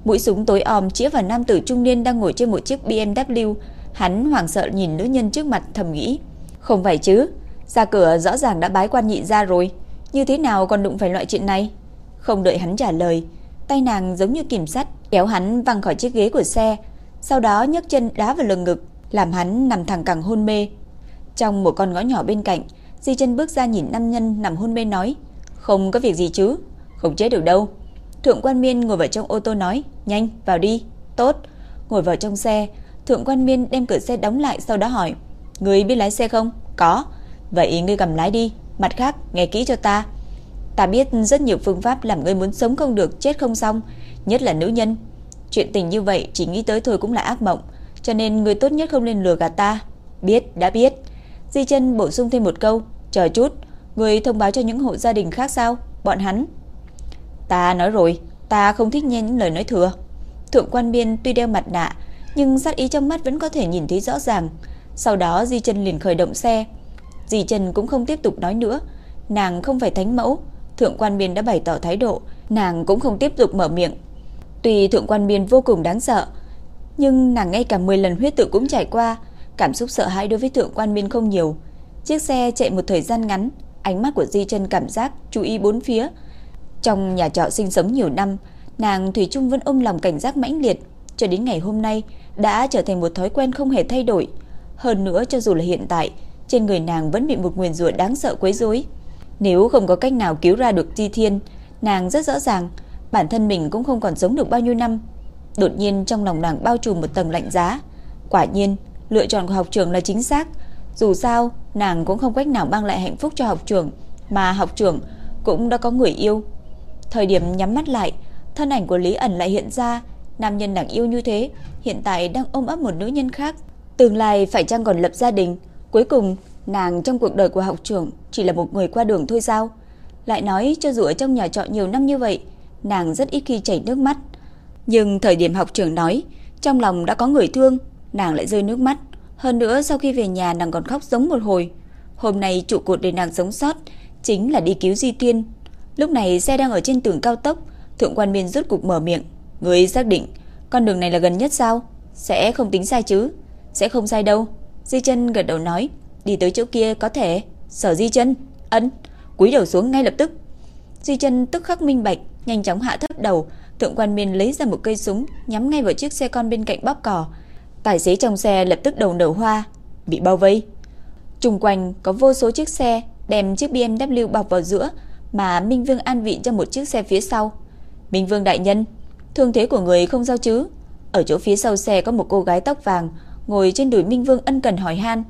Mũi súng tối om chĩa vào nam tử trung niên đang ngồi trên một chiếc BMW, hắn hoảng sợ nhìn nữ nhân trước mặt thầm nghĩ, không phải chứ, ra cửa rõ ràng đã bái quan nhị ra rồi, như thế nào còn đụng phải loại chuyện này? Không đợi hắn trả lời, tay nàng giống như kìm sắt kéo hắn văng khỏi chiếc ghế của xe, sau đó nhấc chân đá vào lưng ngực, làm hắn nằm thẳng cẳng hôn mê. Trong một con ngõ nhỏ bên cạnh, Di chân bước ra nhìn nam nhân nằm hôn mê nói, không có việc gì chứ? Không chết được đâu. Thượng quan miên ngồi vào trong ô tô nói, nhanh, vào đi. Tốt. Ngồi vào trong xe, thượng quan miên đem cửa xe đóng lại sau đó hỏi, người biết lái xe không? Có. Vậy ngươi cầm lái đi. Mặt khác, nghe kỹ cho ta. Ta biết rất nhiều phương pháp làm ngươi muốn sống không được, chết không xong, nhất là nữ nhân. Chuyện tình như vậy chỉ nghĩ tới thôi cũng là ác mộng, cho nên người tốt nhất không nên lừa gạt ta. Biết, đã biết. Di chân bổ sung thêm một câu, chờ chút, người thông báo cho những hộ gia đình khác sao? Bọn hắn Ta nói rồi, Ta không thích nghe những lời nói thừa. Thượng quan biên tuy đeo mặt nạ, nhưng sát ý trong mắt vẫn có thể nhìn thấy rõ ràng. Sau đó Di Chân liền khởi động xe. Di Chân cũng không tiếp tục nói nữa, nàng không phải thánh mẫu, thượng quan biên đã bày tỏ thái độ, nàng cũng không tiếp tục mở miệng. Tuy thượng quan biên vô cùng đáng sợ, nhưng nàng ngay cả 10 lần huyết tự cũng trải qua, cảm xúc sợ hãi đối với thượng quan minh không nhiều. Chiếc xe chạy một thời gian ngắn, ánh mắt của Di Chân cảm giác chú ý bốn phía. Trong nhà trọ sinh sống nhiều năm, nàng thủy chung vẫn ôm lòng cảnh giác mãnh liệt, cho đến ngày hôm nay đã trở thành một thói quen không hề thay đổi. Hơn nữa cho dù là hiện tại, trên người nàng vẫn bị một nguyền rủa đáng sợ quấy rối. Nếu không có cách nào cứu ra được Di Thiên, nàng rất rõ ràng bản thân mình cũng không còn sống được bao nhiêu năm. Đột nhiên trong lòng nàng bao trùm một tầng lạnh giá. Quả nhiên, lựa chọn của học trưởng là chính xác. Dù sao, nàng cũng không cách nào mang lại hạnh phúc cho học trưởng mà học trưởng cũng đã có người yêu. Thời điểm nhắm mắt lại, thân ảnh của Lý ẩn lại hiện ra, nam nhân nàng yêu như thế, hiện tại đang ôm ấp một nữ nhân khác. Tương lai phải chăng còn lập gia đình, cuối cùng nàng trong cuộc đời của học trưởng chỉ là một người qua đường thôi sao? Lại nói cho dù ở trong nhà trọ nhiều năm như vậy, nàng rất ít khi chảy nước mắt. Nhưng thời điểm học trưởng nói, trong lòng đã có người thương, nàng lại rơi nước mắt. Hơn nữa sau khi về nhà nàng còn khóc giống một hồi. Hôm nay trụ cột để nàng sống sót chính là đi cứu Di Tiên. Lúc này xe đang ở trên tường cao tốc, thượng quan Miên rút cục mở miệng. Người xác định, con đường này là gần nhất sao? Sẽ không tính sai chứ? Sẽ không sai đâu. Di chân gật đầu nói, đi tới chỗ kia có thể. Sở Di chân, ấn, cúi đầu xuống ngay lập tức. Di chân tức khắc minh bạch, nhanh chóng hạ thấp đầu, thượng quan miên lấy ra một cây súng, nhắm ngay vào chiếc xe con bên cạnh bóp cò. Tài xế trong xe lập tức đầu nở hoa, bị bao vây. Trung quanh có vô số chiếc xe đem chiếc BMW bọc vào giữa, mà Minh Vương an vị cho một chiếc xe phía sau. Minh Vương đại nhân, thương thế của người không sao chứ? Ở chỗ phía sau xe có một cô gái tóc vàng ngồi trên đùi Minh Vương ân cần hỏi han.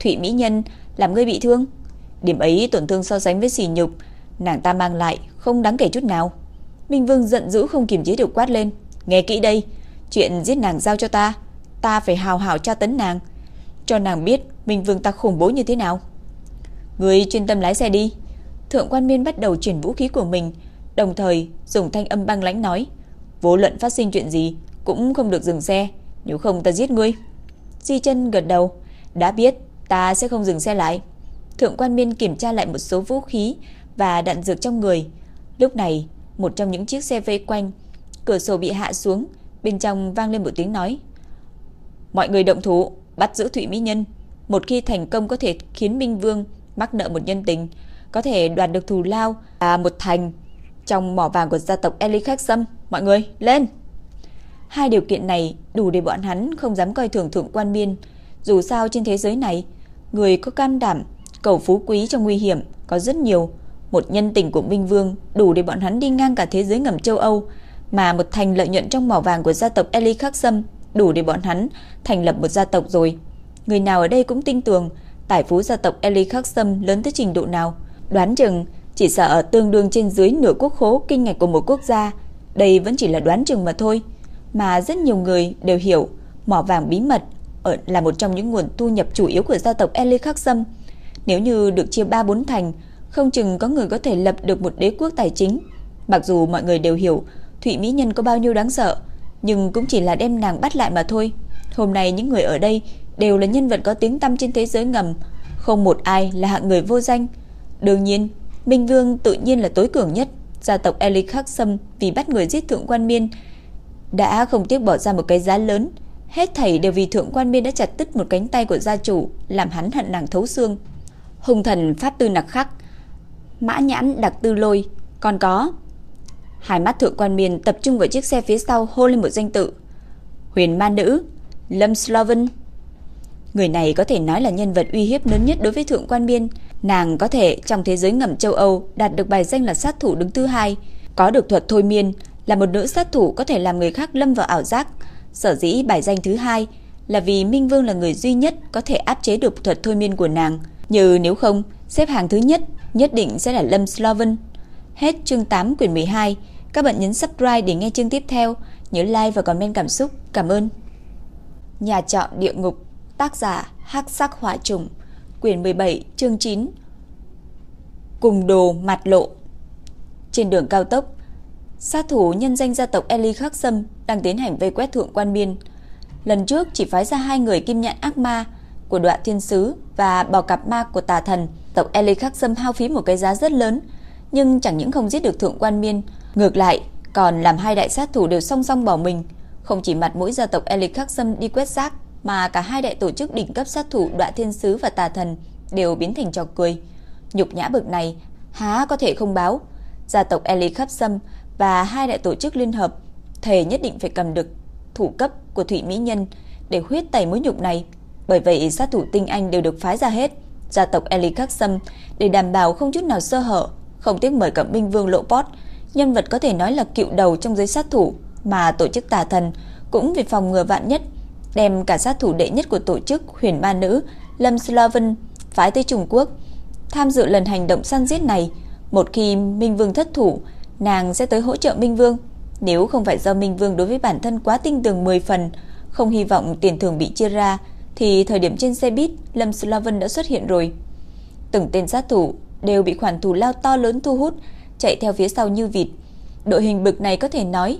Thụy mỹ nhân, làm ngươi bị thương? Điểm ấy tổn thương so sánh với sỉ nhục, nàng ta mang lại không đáng kể chút nào. Minh Vương giận dữ không kiềm chế được quát lên, nghe kỹ đây, chuyện giết nàng giao cho ta, ta phải hào hảo tra tấn nàng, cho nàng biết Minh Vương ta khủng bố như thế nào. Người chuyên tâm lái xe đi. Thượng quan miên bắt đầu chuyển vũ khí của mình, đồng thời dùng thanh âm băng lãnh nói, vô luận phát sinh chuyện gì cũng không được dừng xe, nếu không ta giết ngươi. Di chân gật đầu, đã biết, ta sẽ không dừng xe lại. Thượng quan miên kiểm tra lại một số vũ khí và đạn dược trong người. Lúc này, một trong những chiếc xe vây quanh, cửa sổ bị hạ xuống, bên trong vang lên một tiếng nói. Mọi người động thủ, bắt giữ Thụy Mỹ Nhân. Một khi thành công có thể khiến Minh Vương mắc nợ một nhân tình, có thể đoạt được thù lao và một thành trong mỏ vàng của gia tộc Eli Khắc Sâm. Mọi người, lên! Hai điều kiện này đủ để bọn hắn không dám coi thường thượng quan biên. Dù sao trên thế giới này, người có can đảm, cầu phú quý trong nguy hiểm có rất nhiều. Một nhân tình của Minh Vương đủ để bọn hắn đi ngang cả thế giới ngầm châu Âu, mà một thành lợi nhuận trong mỏ vàng của gia tộc Eli Khắc Sâm đủ để bọn hắn thành lập một gia tộc rồi. Người nào ở đây cũng tin tưởng tài phú gia tộc Eli Khắc Sâm lớn tới trình độ nào. Đoán chừng chỉ sợ ở tương đương trên dưới nửa quốc khố kinh ngạch của một quốc gia. Đây vẫn chỉ là đoán chừng mà thôi. Mà rất nhiều người đều hiểu mỏ vàng bí mật ở là một trong những nguồn thu nhập chủ yếu của gia tộc Eli Khắc Sâm. Nếu như được chia 3-4 thành, không chừng có người có thể lập được một đế quốc tài chính. Mặc dù mọi người đều hiểu Thụy Mỹ Nhân có bao nhiêu đáng sợ, nhưng cũng chỉ là đem nàng bắt lại mà thôi. Hôm nay những người ở đây đều là nhân vật có tiếng tăm trên thế giới ngầm, không một ai là hạng người vô danh. Đương nhiên, Minh Vương tự nhiên là tối cường nhất. Gia tộc elix Khắc Sâm vì bắt người giết thượng quan miên đã không tiếc bỏ ra một cái giá lớn. Hết thảy đều vì thượng quan miên đã chặt đứt một cánh tay của gia chủ, làm hắn hận nàng thấu xương. Hùng thần pháp tư nặc khắc, mã nhãn đặc tư lôi, còn có Hai mắt thượng quan miền tập trung vào chiếc xe phía sau hô lên một danh tự. Huyền ma nữ, Lâm Sloven. Người này có thể nói là nhân vật uy hiếp lớn nhất đối với thượng quan biên Nàng có thể trong thế giới ngầm châu Âu đạt được bài danh là sát thủ đứng thứ hai, có được thuật thôi miên, là một nữ sát thủ có thể làm người khác lâm vào ảo giác. Sở dĩ bài danh thứ hai là vì Minh Vương là người duy nhất có thể áp chế được thuật thôi miên của nàng. Như nếu không, xếp hàng thứ nhất nhất định sẽ là Lâm Sloven. Hết chương 8 quyển 12. Các bạn nhấn subscribe để nghe chương tiếp theo, nhớ like và comment cảm xúc. Cảm ơn. Nhà trọ địa ngục, tác giả Hắc Sắc Hỏa Trùng, quyển 17, chương 9. Cùng đồ mặt lộ. Trên đường cao tốc, Sát thủ nhân danh gia tộc Eli Khắc Sâm đang tiến hành vây quét thượng quan biên. Lần trước chỉ phái ra hai người kim nhạn ác ma của đoạn thiên sứ và bào cặp ma của tà thần. Tộc Eli Khắc Sâm hao phí một cái giá rất lớn, nhưng chẳng những không giết được thượng quan biên, ngược lại còn làm hai đại sát thủ đều song song bỏ mình. Không chỉ mặt mũi gia tộc Eli Khắc Sâm đi quét rác, mà cả hai đại tổ chức đỉnh cấp sát thủ đoạn thiên sứ và tà thần đều biến thành trò cười. Nhục nhã bực này há có thể không báo. Gia tộc Eli Khắc Sâm và hai đại tổ chức liên hợp thề nhất định phải cầm được thủ cấp của Thủy Mỹ Nhân để huyết tẩy mối nhục này. Bởi vậy sát thủ tinh anh đều được phái ra hết. Gia tộc Eli Khắc Sâm để đảm bảo không chút nào sơ hở, không tiếc mời cẩm binh vương Lộ Pot, nhân vật có thể nói là cựu đầu trong giới sát thủ mà tổ chức tà thần cũng vì phòng ngừa vạn nhất đem cả sát thủ đệ nhất của tổ chức huyền ma nữ Lâm Slaven phái tới Trung Quốc tham dự lần hành động săn giết này. Một khi Minh Vương thất thủ, nàng sẽ tới hỗ trợ Minh Vương. Nếu không phải do Minh Vương đối với bản thân quá tinh tường 10 phần, không hy vọng tiền thưởng bị chia ra, thì thời điểm trên xe buýt, Lâm Slaven đã xuất hiện rồi. Từng tên sát thủ đều bị khoản thù lao to lớn thu hút, chạy theo phía sau như vịt. Đội hình bực này có thể nói,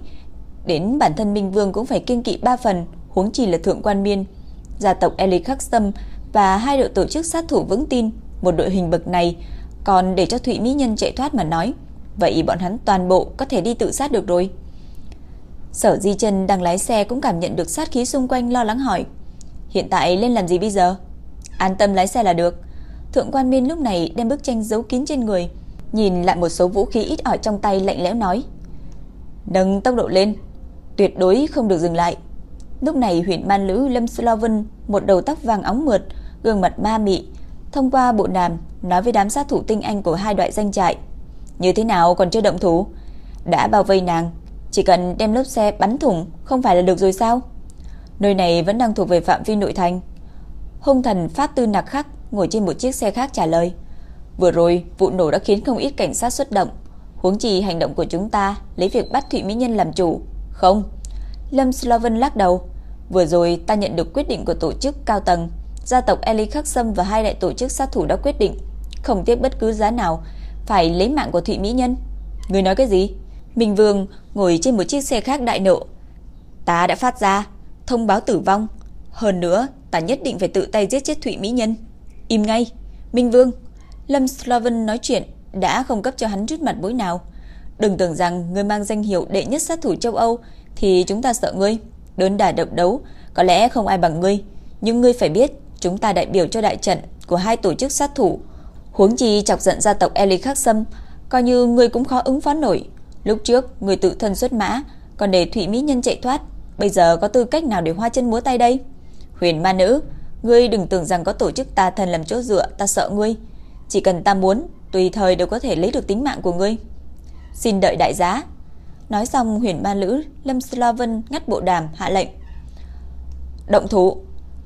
đến bản thân Minh Vương cũng phải kiêng kỵ ba phần, huống chi là thượng quan miên. Gia tộc Eli Khắc Sâm và hai đội tổ chức sát thủ vững tin, một đội hình bực này còn để cho Thụy Mỹ Nhân chạy thoát mà nói, vậy bọn hắn toàn bộ có thể đi tự sát được rồi. Sở Di Trần đang lái xe cũng cảm nhận được sát khí xung quanh lo lắng hỏi. Hiện tại lên làm gì bây giờ? An tâm lái xe là được. Thượng quan miên lúc này đem bức tranh giấu kín trên người, nhìn lại một số vũ khí ít ỏi trong tay lạnh lẽo nói. Nâng tốc độ lên, tuyệt đối không được dừng lại. Lúc này huyện man lữ Lâm Sloven, một đầu tóc vàng óng mượt, gương mặt ma mị, thông qua bộ đàm nói với đám sát thủ tinh anh của hai đội danh trại. Như thế nào còn chưa động thủ? Đã bao vây nàng, chỉ cần đem lốp xe bắn thủng không phải là được rồi sao? Nơi này vẫn đang thuộc về phạm vi nội thành. Hung thần phát tư nặc khắc ngồi trên một chiếc xe khác trả lời. Vừa rồi, vụ nổ đã khiến không ít cảnh sát xuất động. Huống chi hành động của chúng ta lấy việc bắt Thụy Mỹ Nhân làm chủ. Không. Lâm Sloven lắc đầu. Vừa rồi ta nhận được quyết định của tổ chức cao tầng. Gia tộc Eli Khắc Sâm và hai đại tổ chức sát thủ đã quyết định không tiếc bất cứ giá nào phải lấy mạng của Thụy Mỹ Nhân. Người nói cái gì? Minh Vương ngồi trên một chiếc xe khác đại nộ. Ta đã phát ra thông báo tử vong. Hơn nữa, ta nhất định phải tự tay giết chết Thụy Mỹ Nhân. Im ngay. Minh Vương. Lâm Sloven nói chuyện đã không cấp cho hắn rút mặt mũi nào. Đừng tưởng rằng người mang danh hiệu đệ nhất sát thủ châu Âu thì chúng ta sợ ngươi. Đơn đả độc đấu, có lẽ không ai bằng ngươi. Nhưng ngươi phải biết, chúng ta đại biểu cho đại trận của hai tổ chức sát thủ. Huống chi chọc giận gia tộc Eli Khắc Sâm, coi như ngươi cũng khó ứng phó nổi. Lúc trước, ngươi tự thân xuất mã, còn để Thụy Mỹ Nhân chạy thoát. Bây giờ có tư cách nào để hoa chân múa tay đây? Huyền ma nữ, ngươi đừng tưởng rằng có tổ chức ta thần làm chỗ dựa, ta sợ ngươi. Chỉ cần ta muốn, tùy thời đều có thể lấy được tính mạng của ngươi. Xin đợi đại giá. Nói xong huyền ma nữ Lâm Sloven ngắt bộ đàm hạ lệnh. Động thủ,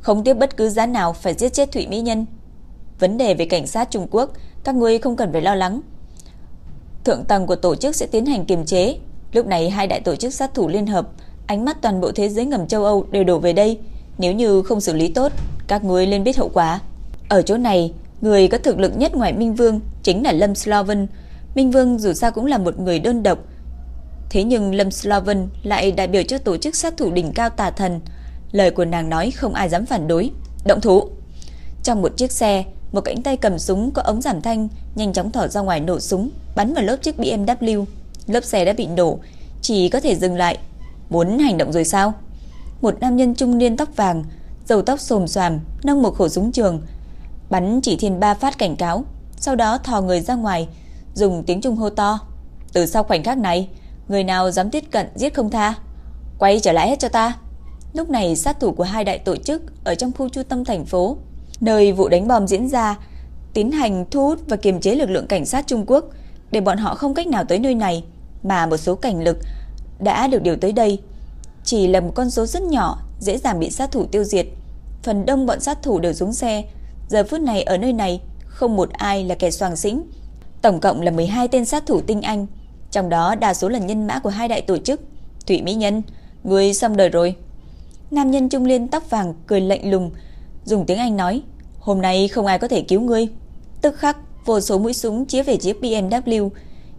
không tiếc bất cứ giá nào phải giết chết Thụy Mỹ Nhân. Vấn đề về cảnh sát Trung Quốc, các ngươi không cần phải lo lắng. Thượng tầng của tổ chức sẽ tiến hành kiềm chế. Lúc này hai đại tổ chức sát thủ liên hợp, ánh mắt toàn bộ thế giới ngầm châu Âu đều đổ về đây. Nếu như không xử lý tốt, các ngươi lên biết hậu quả. Ở chỗ này, người có thực lực nhất ngoài Minh Vương chính là Lâm Sloven. Minh Vương dù sao cũng là một người đơn độc. Thế nhưng Lâm Sloven lại đại biểu cho tổ chức sát thủ đỉnh cao tà thần. Lời của nàng nói không ai dám phản đối. Động thủ. Trong một chiếc xe, một cánh tay cầm súng có ống giảm thanh nhanh chóng thỏ ra ngoài nổ súng, bắn vào lớp chiếc BMW. Lớp xe đã bị nổ, chỉ có thể dừng lại. Muốn hành động rồi sao? Một nam nhân trung niên tóc vàng, dầu tóc xồm xoàm, nâng một khẩu súng trường, bắn chỉ thiên ba phát cảnh cáo, sau đó thò người ra ngoài, dùng tiếng Trung hô to. Từ sau khoảnh khắc này, người nào dám tiếp cận giết không tha, quay trở lại hết cho ta. Lúc này sát thủ của hai đại tổ chức ở trong khu trung tâm thành phố, nơi vụ đánh bom diễn ra, tiến hành thu hút và kiềm chế lực lượng cảnh sát Trung Quốc để bọn họ không cách nào tới nơi này, mà một số cảnh lực đã được điều tới đây. Chỉ là một con số rất nhỏ, dễ dàng bị sát thủ tiêu diệt. Phần đông bọn sát thủ đều xuống xe, giờ phút này ở nơi này không một ai là kẻ soàng xĩnh. Tổng cộng là 12 tên sát thủ tinh anh, trong đó đa số là nhân mã của hai đại tổ chức. Thủy Mỹ Nhân, người xong đời rồi. Nam nhân trung liên tóc vàng cười lạnh lùng, dùng tiếng Anh nói, hôm nay không ai có thể cứu ngươi. Tức khắc, vô số mũi súng chĩa về chiếc BMW,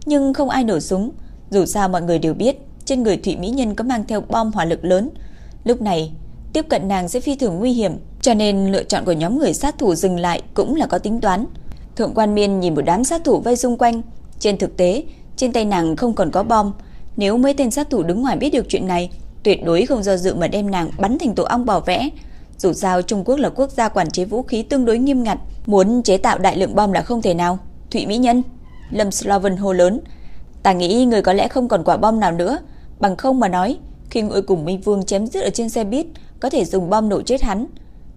nhưng không ai nổ súng. Dù sao mọi người đều biết, trên người Thụy Mỹ Nhân có mang theo bom hỏa lực lớn. Lúc này, tiếp cận nàng sẽ phi thường nguy hiểm, cho nên lựa chọn của nhóm người sát thủ dừng lại cũng là có tính toán. Thượng quan miên nhìn một đám sát thủ vây xung quanh. Trên thực tế, trên tay nàng không còn có bom. Nếu mấy tên sát thủ đứng ngoài biết được chuyện này, tuyệt đối không do dự mà đem nàng bắn thành tổ ong bảo vẽ. Dù sao Trung Quốc là quốc gia quản chế vũ khí tương đối nghiêm ngặt, muốn chế tạo đại lượng bom là không thể nào. Thụy Mỹ Nhân, Lâm sloven hô lớn, ta nghĩ người có lẽ không còn quả bom nào nữa, bằng không mà nói, khi ngồi cùng Minh Vương chém giết ở trên xe buýt, có thể dùng bom nổ chết hắn.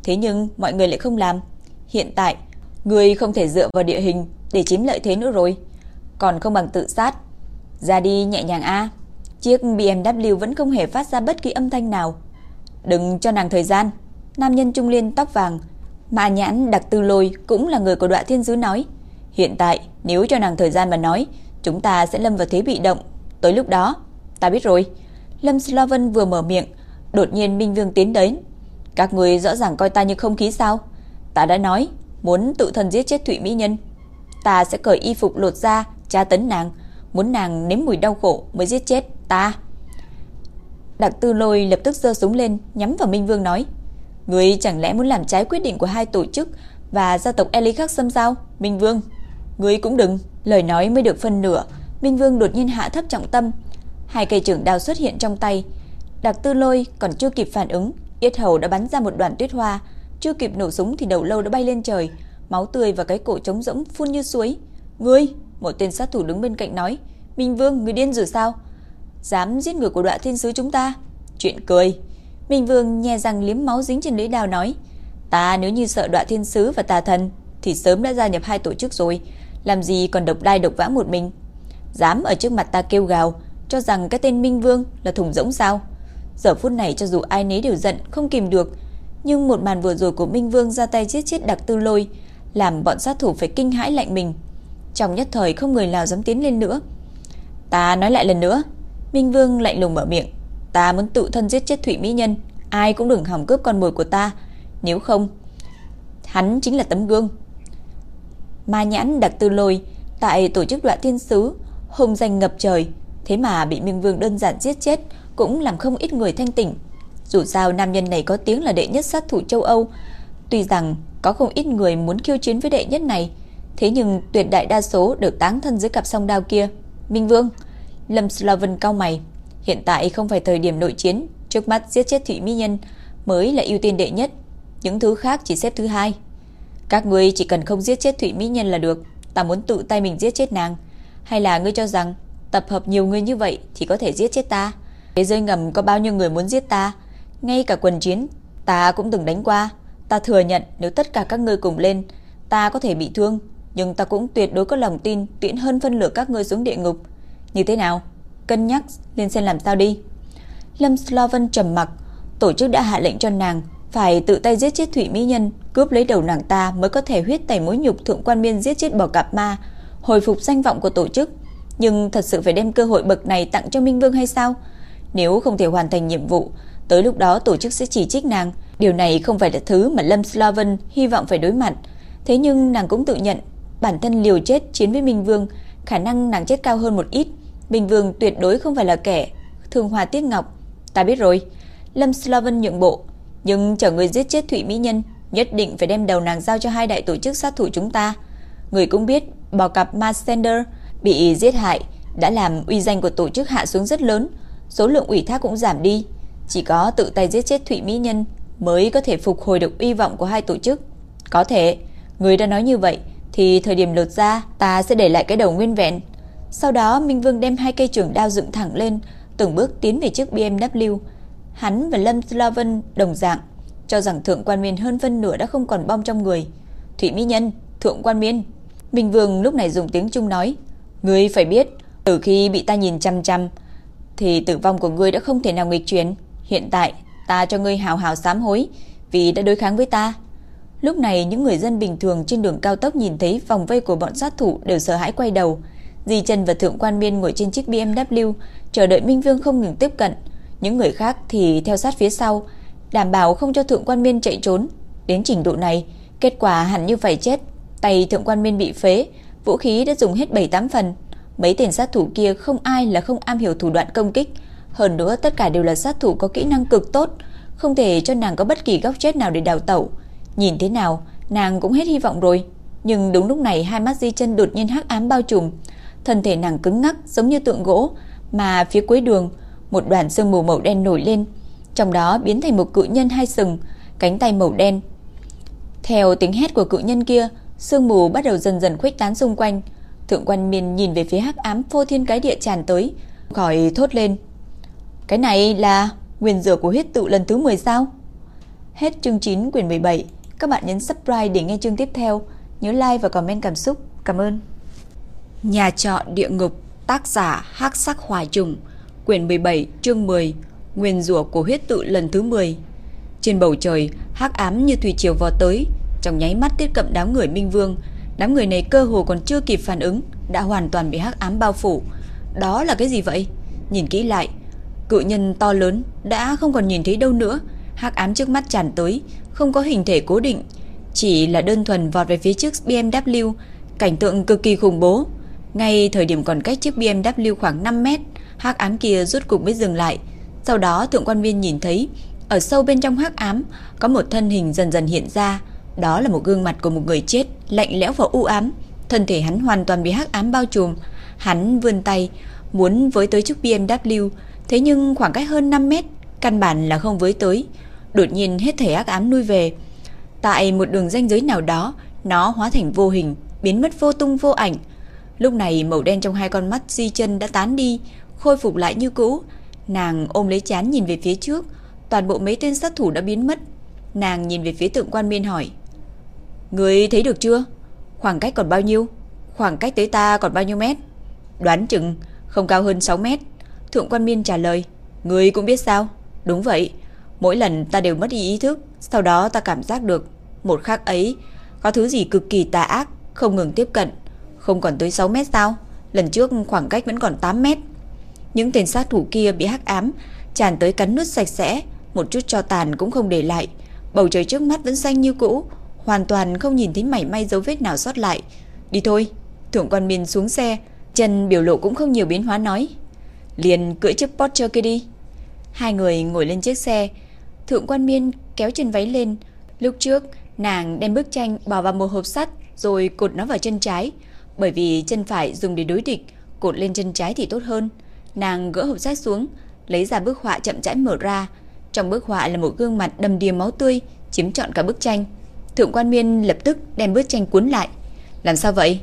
Thế nhưng mọi người lại không làm. Hiện tại, người không thể dựa vào địa hình để chiếm lợi thế nữa rồi, còn không bằng tự sát. Ra đi nhẹ nhàng a. Chiếc BMW vẫn không hề phát ra bất kỳ âm thanh nào. Đừng cho nàng thời gian. Nam nhân trung liên tóc vàng, mà nhãn đặc tư lôi cũng là người của đoạn thiên dứ nói. Hiện tại, nếu cho nàng thời gian mà nói, chúng ta sẽ lâm vào thế bị động. Tới lúc đó, ta biết rồi. Lâm Sloven vừa mở miệng, đột nhiên Minh Vương tiến đến. Các người rõ ràng coi ta như không khí sao? Ta đã nói, muốn tự thân giết chết Thụy Mỹ Nhân. Ta sẽ cởi y phục lột ra, tra tấn nàng, muốn nàng nếm mùi đau khổ mới giết chết ta. Đặc tư lôi lập tức giơ súng lên, nhắm vào Minh Vương nói. Người chẳng lẽ muốn làm trái quyết định của hai tổ chức và gia tộc Eli Khắc xâm sao? Minh Vương, người cũng đừng. Lời nói mới được phân nửa, Minh Vương đột nhiên hạ thấp trọng tâm. Hai cây trưởng đao xuất hiện trong tay. Đặc tư lôi còn chưa kịp phản ứng, yết hầu đã bắn ra một đoàn tuyết hoa. Chưa kịp nổ súng thì đầu lâu đã bay lên trời, máu tươi và cái cổ trống rỗng phun như suối. Ngươi, một tên sát thủ đứng bên cạnh nói, Minh Vương, người điên rồi sao? Dám giết người của đoạn thiên sứ chúng ta? Chuyện cười. Minh Vương nhe răng liếm máu dính trên lưỡi đao nói, ta nếu như sợ đoạn thiên sứ và tà thần thì sớm đã gia nhập hai tổ chức rồi, làm gì còn độc đai độc vã một mình. Dám ở trước mặt ta kêu gào, cho rằng cái tên Minh Vương là thùng rỗng sao? Giờ phút này cho dù ai nấy đều giận không kìm được, nhưng một màn vừa rồi của Minh Vương ra tay giết chết Đặc Tư Lôi, làm bọn sát thủ phải kinh hãi lạnh mình. Trong nhất thời không người nào dám tiến lên nữa. Ta nói lại lần nữa, Minh Vương lạnh lùng mở miệng, ta muốn tự thân giết chết Thụy Mỹ Nhân, ai cũng đừng hòng cướp con mồi của ta, nếu không, hắn chính là tấm gương. Ma nhãn đặc tư lôi tại tổ chức đoạn thiên sứ, hùng danh ngập trời, thế mà bị Minh Vương đơn giản giết chết cũng làm không ít người thanh tỉnh. Dù sao nam nhân này có tiếng là đệ nhất sát thủ châu Âu, tuy rằng có không ít người muốn khiêu chiến với đệ nhất này, thế nhưng tuyệt đại đa số được táng thân dưới cặp song đao kia. Minh Vương, Lâm Slaven cao mày, hiện tại không phải thời điểm nội chiến, trước mắt giết chết Thụy Mỹ Nhân mới là ưu tiên đệ nhất, những thứ khác chỉ xếp thứ hai. Các ngươi chỉ cần không giết chết Thụy Mỹ Nhân là được, ta muốn tự tay mình giết chết nàng, hay là ngươi cho rằng tập hợp nhiều người như vậy thì có thể giết chết ta? Thế giới ngầm có bao nhiêu người muốn giết ta, ngay cả quần chiến ta cũng từng đánh qua, ta thừa nhận nếu tất cả các ngươi cùng lên, ta có thể bị thương, nhưng ta cũng tuyệt đối có lòng tin tiễn hơn phân lửa các ngươi xuống địa ngục. Như thế nào? Cân nhắc lên xem làm sao đi. Lâm Sloven trầm mặc, tổ chức đã hạ lệnh cho nàng phải tự tay giết chết Thụy Mỹ Nhân, cướp lấy đầu nàng ta mới có thể huyết tẩy mối nhục thượng quan miên giết chết bỏ cạp ma, hồi phục danh vọng của tổ chức. Nhưng thật sự phải đem cơ hội bậc này tặng cho Minh Vương hay sao? Nếu không thể hoàn thành nhiệm vụ, tới lúc đó tổ chức sẽ chỉ trích nàng. Điều này không phải là thứ mà Lâm Slaven hy vọng phải đối mặt. Thế nhưng nàng cũng tự nhận bản thân liều chết chiến với Minh Vương, khả năng nàng chết cao hơn một ít. Minh Vương tuyệt đối không phải là kẻ thương hòa tiếc ngọc. Ta biết rồi. Lâm Slaven nhượng bộ, nhưng chờ người giết chết Thụy Mỹ Nhân, nhất định phải đem đầu nàng giao cho hai đại tổ chức sát thủ chúng ta. Người cũng biết, bò cặp Marsender bị giết hại đã làm uy danh của tổ chức hạ xuống rất lớn, số lượng ủy thác cũng giảm đi. Chỉ có tự tay giết chết Thụy Mỹ Nhân mới có thể phục hồi được uy vọng của hai tổ chức. Có thể, người đã nói như vậy, thì thời điểm lột ra ta sẽ để lại cái đầu nguyên vẹn. Sau đó Minh Vương đem hai cây trường đao dựng thẳng lên, từng bước tiến về chiếc BMW. Hắn và Lâm Slaven đồng dạng, cho rằng Thượng Quan Miên hơn phân nửa đã không còn bom trong người. Thụy Mỹ Nhân, Thượng Quan Miên. Minh Vương lúc này dùng tiếng Trung nói, Ngươi phải biết, từ khi bị ta nhìn chăm chăm, thì tử vong của ngươi đã không thể nào nghịch chuyển. Hiện tại, ta cho ngươi hào hào sám hối vì đã đối kháng với ta. Lúc này những người dân bình thường trên đường cao tốc nhìn thấy vòng vây của bọn sát thủ đều sợ hãi quay đầu. Di Trần và Thượng Quan Miên ngồi trên chiếc BMW, chờ đợi Minh Vương không ngừng tiếp cận. Những người khác thì theo sát phía sau, đảm bảo không cho Thượng Quan Miên chạy trốn. Đến trình độ này, kết quả hẳn như phải chết. Tay Thượng Quan Miên bị phế, vũ khí đã dùng hết 7-8 phần. Mấy tên sát thủ kia không ai là không am hiểu thủ đoạn công kích, hơn nữa tất cả đều là sát thủ có kỹ năng cực tốt, không thể cho nàng có bất kỳ góc chết nào để đào tẩu. Nhìn thế nào, nàng cũng hết hy vọng rồi. Nhưng đúng lúc này hai mắt Di chân đột nhiên hắc ám bao trùm, thân thể nàng cứng ngắc giống như tượng gỗ, mà phía cuối đường, một đoàn sương mù màu đen nổi lên, trong đó biến thành một cự nhân hai sừng, cánh tay màu đen. Theo tiếng hét của cự nhân kia, sương mù bắt đầu dần dần khuếch tán xung quanh. Thượng quan Miên nhìn về phía hắc ám phô thiên cái địa tràn tới, khỏi thốt lên. Cái này là nguyên rửa của huyết tự lần thứ 10 sao? Hết chương 9 quyển 17. Các bạn nhấn subscribe để nghe chương tiếp theo. Nhớ like và comment cảm xúc. Cảm ơn. Nhà trọ địa ngục, tác giả Hắc Sắc Hỏa Trùng, quyển 17, chương 10. Nguyên rủa của huyết tự lần thứ 10. Trên bầu trời, hắc ám như thủy triều vò tới, trong nháy mắt tiếp cận đám người Minh Vương, đám người này cơ hồ còn chưa kịp phản ứng, đã hoàn toàn bị hắc ám bao phủ. Đó là cái gì vậy? Nhìn kỹ lại, cự nhân to lớn đã không còn nhìn thấy đâu nữa, hắc ám trước mắt tràn tới, không có hình thể cố định, chỉ là đơn thuần vọt về phía trước BMW, cảnh tượng cực kỳ khủng bố. Ngay thời điểm còn cách chiếc BMW khoảng 5 mét, hắc ám kia rút cục mới dừng lại. Sau đó thượng quan viên nhìn thấy, ở sâu bên trong hắc ám có một thân hình dần dần hiện ra, đó là một gương mặt của một người chết, lạnh lẽo và u ám. Thân thể hắn hoàn toàn bị hắc ám bao trùm. Hắn vươn tay muốn với tới chiếc BMW, thế nhưng khoảng cách hơn 5 mét, căn bản là không với tới. Đột nhiên hết thể hắc ám nuôi về. Tại một đường ranh giới nào đó, nó hóa thành vô hình, biến mất vô tung vô ảnh. Lúc này màu đen trong hai con mắt Di Chân đã tán đi, khôi phục lại như cũ. Nàng ôm lấy chán nhìn về phía trước, toàn bộ mấy tên sát thủ đã biến mất. Nàng nhìn về phía tượng quan miên hỏi. Người thấy được chưa? Khoảng cách còn bao nhiêu? Khoảng cách tới ta còn bao nhiêu mét? Đoán chừng không cao hơn 6 mét. Thượng quan miên trả lời. Người cũng biết sao? Đúng vậy. Mỗi lần ta đều mất đi ý thức. Sau đó ta cảm giác được một khắc ấy có thứ gì cực kỳ tà ác không ngừng tiếp cận. Không còn tới 6 mét sao? Lần trước khoảng cách vẫn còn 8 mét. Những tên sát thủ kia bị hắc ám tràn tới cắn nút sạch sẽ, một chút cho tàn cũng không để lại. Bầu trời trước mắt vẫn xanh như cũ, hoàn toàn không nhìn thấy mảy may dấu vết nào sót lại. Đi thôi, thượng quan miên xuống xe, chân biểu lộ cũng không nhiều biến hóa nói. Liền cưỡi chiếc Porsche kia đi. Hai người ngồi lên chiếc xe, thượng quan miên kéo chân váy lên. Lúc trước, nàng đem bức tranh bỏ vào một hộp sắt rồi cột nó vào chân trái. Bởi vì chân phải dùng để đối địch, cột lên chân trái thì tốt hơn. Nàng gỡ hộp sắt xuống, lấy ra bức họa chậm rãi mở ra. Trong bức họa là một gương mặt đầm đìa máu tươi, chiếm trọn cả bức tranh. Thượng quan miên lập tức đem bức tranh cuốn lại. Làm sao vậy?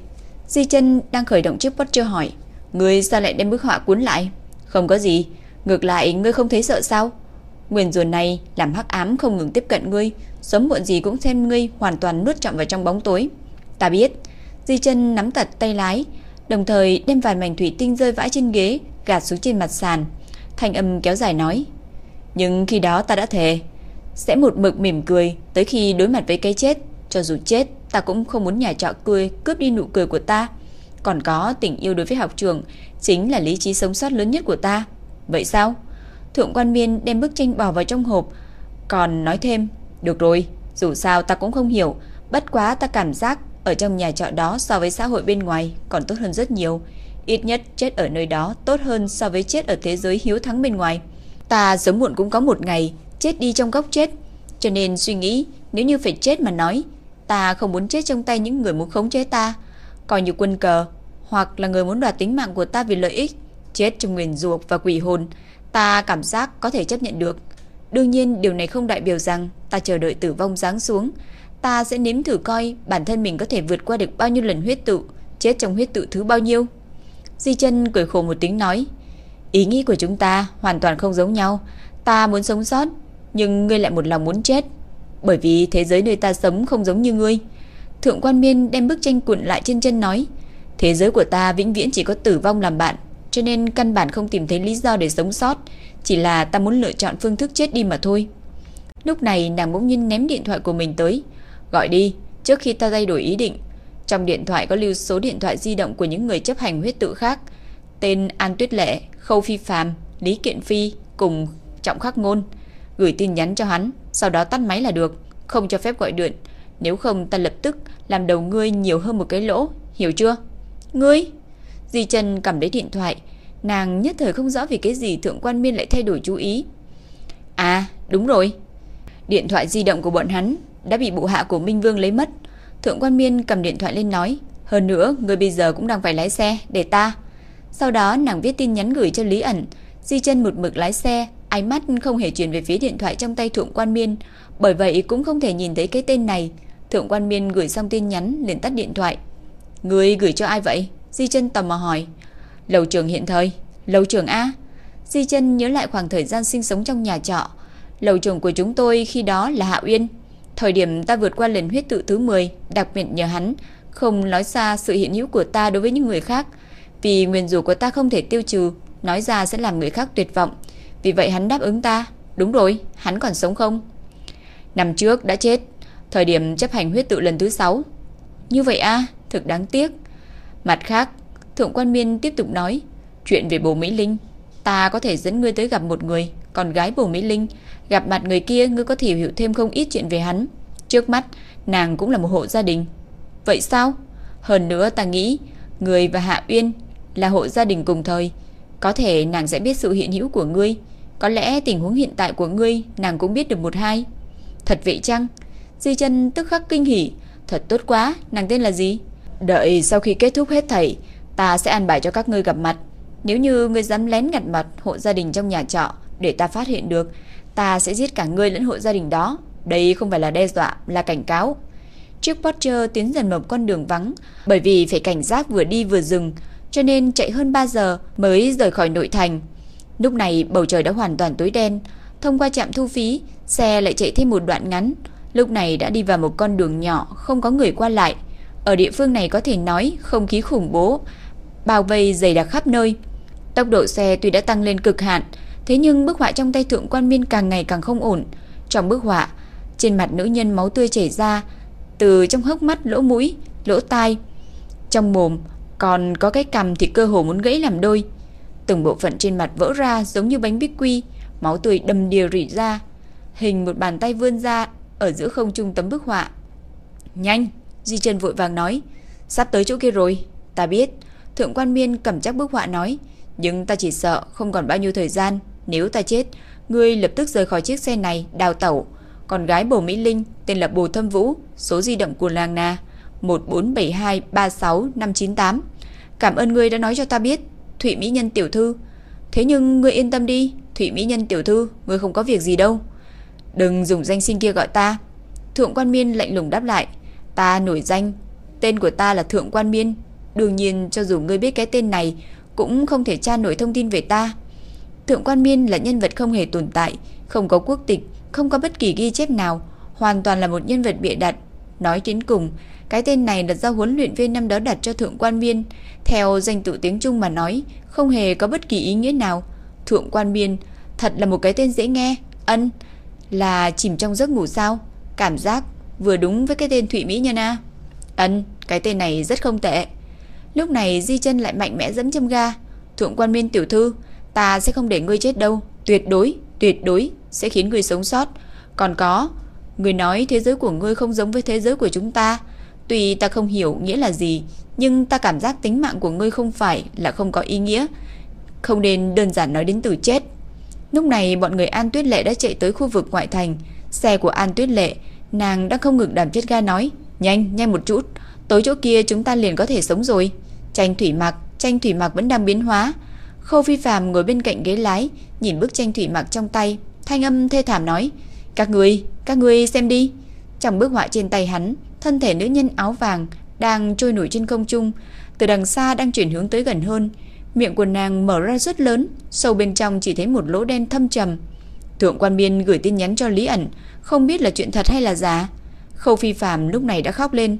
Di chân đang khởi động chiếc Porsche hỏi. Ngươi sao lại đem bức họa cuốn lại? Không có gì. Ngược lại, ngươi không thấy sợ sao? Nguyên rùa này làm hắc ám không ngừng tiếp cận ngươi. Sớm muộn gì cũng xem ngươi hoàn toàn nuốt trọng vào trong bóng tối. Ta biết. Di chân nắm tật tay lái. Đồng thời đem vài mảnh thủy tinh rơi vãi trên ghế, gạt xuống trên mặt sàn. Thanh âm kéo dài nói. Nhưng khi đó ta đã thề sẽ một mực mỉm cười tới khi đối mặt với cái chết, cho dù chết, ta cũng không muốn nhà trọ cười cướp đi nụ cười của ta. Còn có tình yêu đối với học trường chính là lý trí sống sót lớn nhất của ta. Vậy sao? Thượng quan miên đem bức tranh bỏ vào trong hộp, còn nói thêm, được rồi, dù sao ta cũng không hiểu, bất quá ta cảm giác ở trong nhà trọ đó so với xã hội bên ngoài còn tốt hơn rất nhiều. Ít nhất chết ở nơi đó tốt hơn so với chết ở thế giới hiếu thắng bên ngoài. Ta sớm muộn cũng có một ngày chết đi trong góc chết. Cho nên suy nghĩ nếu như phải chết mà nói, ta không muốn chết trong tay những người muốn khống chế ta, coi như quân cờ, hoặc là người muốn đoạt tính mạng của ta vì lợi ích, chết trong nguyền ruột và quỷ hồn, ta cảm giác có thể chấp nhận được. Đương nhiên điều này không đại biểu rằng ta chờ đợi tử vong giáng xuống, ta sẽ nếm thử coi bản thân mình có thể vượt qua được bao nhiêu lần huyết tự, chết trong huyết tự thứ bao nhiêu. Di chân cười khổ một tiếng nói, ý nghĩ của chúng ta hoàn toàn không giống nhau, ta muốn sống sót, nhưng ngươi lại một lòng muốn chết, bởi vì thế giới nơi ta sống không giống như ngươi. Thượng quan miên đem bức tranh cuộn lại trên chân nói, thế giới của ta vĩnh viễn chỉ có tử vong làm bạn, cho nên căn bản không tìm thấy lý do để sống sót, chỉ là ta muốn lựa chọn phương thức chết đi mà thôi. Lúc này nàng bỗng nhiên ném điện thoại của mình tới, gọi đi, trước khi ta thay đổi ý định. Trong điện thoại có lưu số điện thoại di động của những người chấp hành huyết tự khác, tên An Tuyết Lệ, Khâu Phi Phàm, Lý Kiện Phi cùng Trọng Khắc Ngôn gửi tin nhắn cho hắn, sau đó tắt máy là được, không cho phép gọi điện, nếu không ta lập tức làm đầu ngươi nhiều hơn một cái lỗ, hiểu chưa? Ngươi? Di Trần cầm lấy điện thoại, nàng nhất thời không rõ vì cái gì thượng quan miên lại thay đổi chú ý. À, đúng rồi. Điện thoại di động của bọn hắn đã bị bộ hạ của Minh Vương lấy mất. Thượng quan miên cầm điện thoại lên nói, hơn nữa, người bây giờ cũng đang phải lái xe, để ta. Sau đó nàng viết tin nhắn gửi cho Lý ẩn, Di chân một mực lái xe, ánh mắt không hề chuyển về phía điện thoại trong tay Thượng Quan Miên, bởi vậy cũng không thể nhìn thấy cái tên này. Thượng Quan Miên gửi xong tin nhắn liền tắt điện thoại. Người gửi cho ai vậy? Di chân tò mò hỏi. Lầu trường hiện thời. Lầu trường A. Di chân nhớ lại khoảng thời gian sinh sống trong nhà trọ. Lầu trường của chúng tôi khi đó là Hạ Uyên. Thời điểm ta vượt qua lần huyết tự thứ 10, đặc biệt nhờ hắn, không nói ra sự hiện hữu của ta đối với những người khác. Vì nguyên rủa của ta không thể tiêu trừ, nói ra sẽ làm người khác tuyệt vọng. Vì vậy hắn đáp ứng ta. Đúng rồi, hắn còn sống không? Năm trước đã chết, thời điểm chấp hành huyết tự lần thứ 6. Như vậy a, thực đáng tiếc. Mặt khác, Thượng quan Miên tiếp tục nói, chuyện về Bồ Mỹ Linh, ta có thể dẫn ngươi tới gặp một người, còn gái Bồ Mỹ Linh, gặp mặt người kia ngươi có thể hiểu thêm không ít chuyện về hắn. Trước mắt, nàng cũng là một hộ gia đình. Vậy sao? Hơn nữa ta nghĩ, người và Hạ Uyên là hộ gia đình cùng thời, có thể nàng sẽ biết sự hiện hữu của ngươi, có lẽ tình huống hiện tại của ngươi nàng cũng biết được một hai. Thật vậy chăng? Di chân tức khắc kinh hỉ, thật tốt quá, nàng tên là gì? Đợi sau khi kết thúc hết thảy, ta sẽ an bài cho các ngươi gặp mặt. Nếu như ngươi dám lén ngặt mặt hộ gia đình trong nhà trọ để ta phát hiện được, ta sẽ giết cả ngươi lẫn hộ gia đình đó. Đây không phải là đe dọa, là cảnh cáo. Chiếc Porsche tiến dần một con đường vắng, bởi vì phải cảnh giác vừa đi vừa dừng, cho nên chạy hơn 3 giờ mới rời khỏi nội thành. Lúc này bầu trời đã hoàn toàn tối đen, thông qua trạm thu phí, xe lại chạy thêm một đoạn ngắn. Lúc này đã đi vào một con đường nhỏ, không có người qua lại. Ở địa phương này có thể nói không khí khủng bố, bao vây dày đặc khắp nơi. Tốc độ xe tuy đã tăng lên cực hạn, thế nhưng bức họa trong tay thượng quan miên càng ngày càng không ổn. Trong bức họa, trên mặt nữ nhân máu tươi chảy ra, từ trong hốc mắt, lỗ mũi, lỗ tai. Trong mồm còn có cái cầm thì cơ hồ muốn gãy làm đôi. Từng bộ phận trên mặt vỡ ra giống như bánh bích quy, máu tươi đầm đìa rỉ ra, hình một bàn tay vươn ra ở giữa không trung tấm bức họa. "Nhanh!" Di Trần vội vàng nói, "Sắp tới chỗ kia rồi." "Ta biết." Thượng quan Miên cầm chắc bức họa nói, "Nhưng ta chỉ sợ không còn bao nhiêu thời gian, nếu ta chết, ngươi lập tức rời khỏi chiếc xe này, đào tẩu." Còn gái Bồ Mỹ Linh tên là Bồ Thâm Vũ, số di động của làng Na 147236598. Cảm ơn ngươi đã nói cho ta biết, Thụy Mỹ Nhân tiểu thư. Thế nhưng ngươi yên tâm đi, Thụy Mỹ Nhân tiểu thư, ngươi không có việc gì đâu. Đừng dùng danh sinh kia gọi ta. Thượng Quan Miên lạnh lùng đáp lại, ta nổi danh, tên của ta là Thượng Quan Miên, đương nhiên cho dù ngươi biết cái tên này cũng không thể tra nổi thông tin về ta. Thượng Quan Miên là nhân vật không hề tồn tại, không có quốc tịch, không có bất kỳ ghi chép nào, hoàn toàn là một nhân vật bịa đặt. Nói đến cùng, cái tên này là do huấn luyện viên năm đó đặt cho Thượng Quan Miên, theo danh tự tiếng Trung mà nói, không hề có bất kỳ ý nghĩa nào. Thượng Quan Miên thật là một cái tên dễ nghe, ân là chìm trong giấc ngủ sao? Cảm giác vừa đúng với cái tên Thụy Mỹ Nhân a. Ân, cái tên này rất không tệ. Lúc này Di Chân lại mạnh mẽ dẫm châm ga. Thượng Quan Miên tiểu thư, ta sẽ không để ngươi chết đâu, tuyệt đối, tuyệt đối sẽ khiến ngươi sống sót. Còn có, ngươi nói thế giới của ngươi không giống với thế giới của chúng ta. Tuy ta không hiểu nghĩa là gì, nhưng ta cảm giác tính mạng của ngươi không phải là không có ý nghĩa. Không nên đơn giản nói đến từ chết. Lúc này bọn người An Tuyết Lệ đã chạy tới khu vực ngoại thành. Xe của An Tuyết Lệ, nàng đang không ngừng đàm chết ga nói. Nhanh, nhanh một chút, tối chỗ kia chúng ta liền có thể sống rồi. Tranh thủy mặc, tranh thủy mặc vẫn đang biến hóa. Khâu Phi Phàm ngồi bên cạnh ghế lái, nhìn bức tranh thủy mặc trong tay, thanh âm thê thảm nói: "Các ngươi, các ngươi xem đi." Trong bức họa trên tay hắn, thân thể nữ nhân áo vàng đang trôi nổi trên không trung, từ đằng xa đang chuyển hướng tới gần hơn. Miệng của nàng mở ra rất lớn, sâu bên trong chỉ thấy một lỗ đen thâm trầm. Thượng quan biên gửi tin nhắn cho Lý ẩn, không biết là chuyện thật hay là giả. Khâu Phi Phàm lúc này đã khóc lên,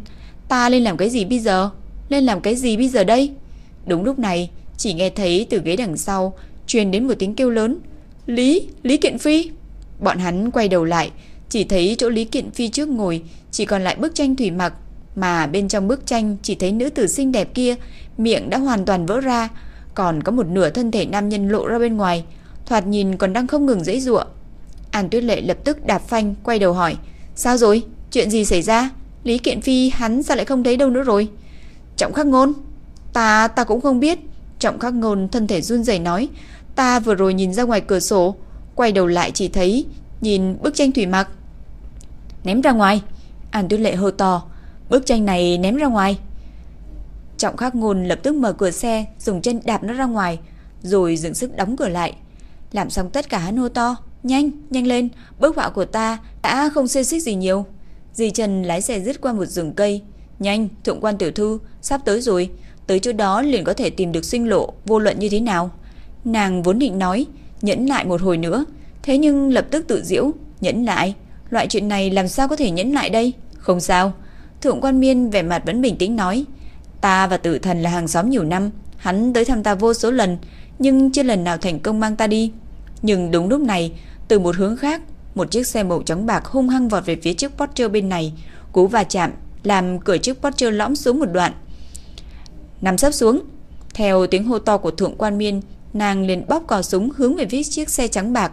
ta lên làm cái gì bây giờ? Lên làm cái gì bây giờ đây? Đúng lúc này, chỉ nghe thấy từ ghế đằng sau truyền đến một tiếng kêu lớn, "Lý, Lý Kiện Phi!" Bọn hắn quay đầu lại, chỉ thấy chỗ Lý Kiện Phi trước ngồi chỉ còn lại bức tranh thủy mặc, mà bên trong bức tranh chỉ thấy nữ tử xinh đẹp kia, miệng đã hoàn toàn vỡ ra, còn có một nửa thân thể nam nhân lộ ra bên ngoài, thoạt nhìn còn đang không ngừng giãy giụa. An Tuyết Lệ lập tức đạp phanh quay đầu hỏi: "Sao rồi? Chuyện gì xảy ra? Lý Kiện Phi hắn sao lại không thấy đâu nữa rồi?" Trọng Khắc Ngôn, Ta, ta cũng không biết. Trọng khắc ngôn thân thể run rẩy nói. Ta vừa rồi nhìn ra ngoài cửa sổ, quay đầu lại chỉ thấy, nhìn bức tranh thủy mặc. Ném ra ngoài. An tuyết lệ hô to. Bức tranh này ném ra ngoài. Trọng khắc ngôn lập tức mở cửa xe, dùng chân đạp nó ra ngoài, rồi dừng sức đóng cửa lại. Làm xong tất cả hắn hô to. Nhanh, nhanh lên, bức họa của ta đã không xê xích gì nhiều. Dì Trần lái xe dứt qua một rừng cây. Nhanh, thượng quan tiểu thư, sắp tới rồi. Tới chỗ đó liền có thể tìm được sinh lộ, vô luận như thế nào. Nàng vốn định nói, nhẫn lại một hồi nữa. Thế nhưng lập tức tự diễu, nhẫn lại. Loại chuyện này làm sao có thể nhẫn lại đây? Không sao. Thượng quan miên vẻ mặt vẫn bình tĩnh nói. Ta và tử thần là hàng xóm nhiều năm. Hắn tới thăm ta vô số lần, nhưng chưa lần nào thành công mang ta đi. Nhưng đúng lúc này, từ một hướng khác, một chiếc xe màu trắng bạc hung hăng vọt về phía chiếc Porsche bên này, cú va chạm làm cửa chiếc Porsche lõm xuống một đoạn. Nằm sấp xuống, theo tiếng hô to của thượng quan miên, nàng liền bóp cò súng hướng về phía chiếc xe trắng bạc,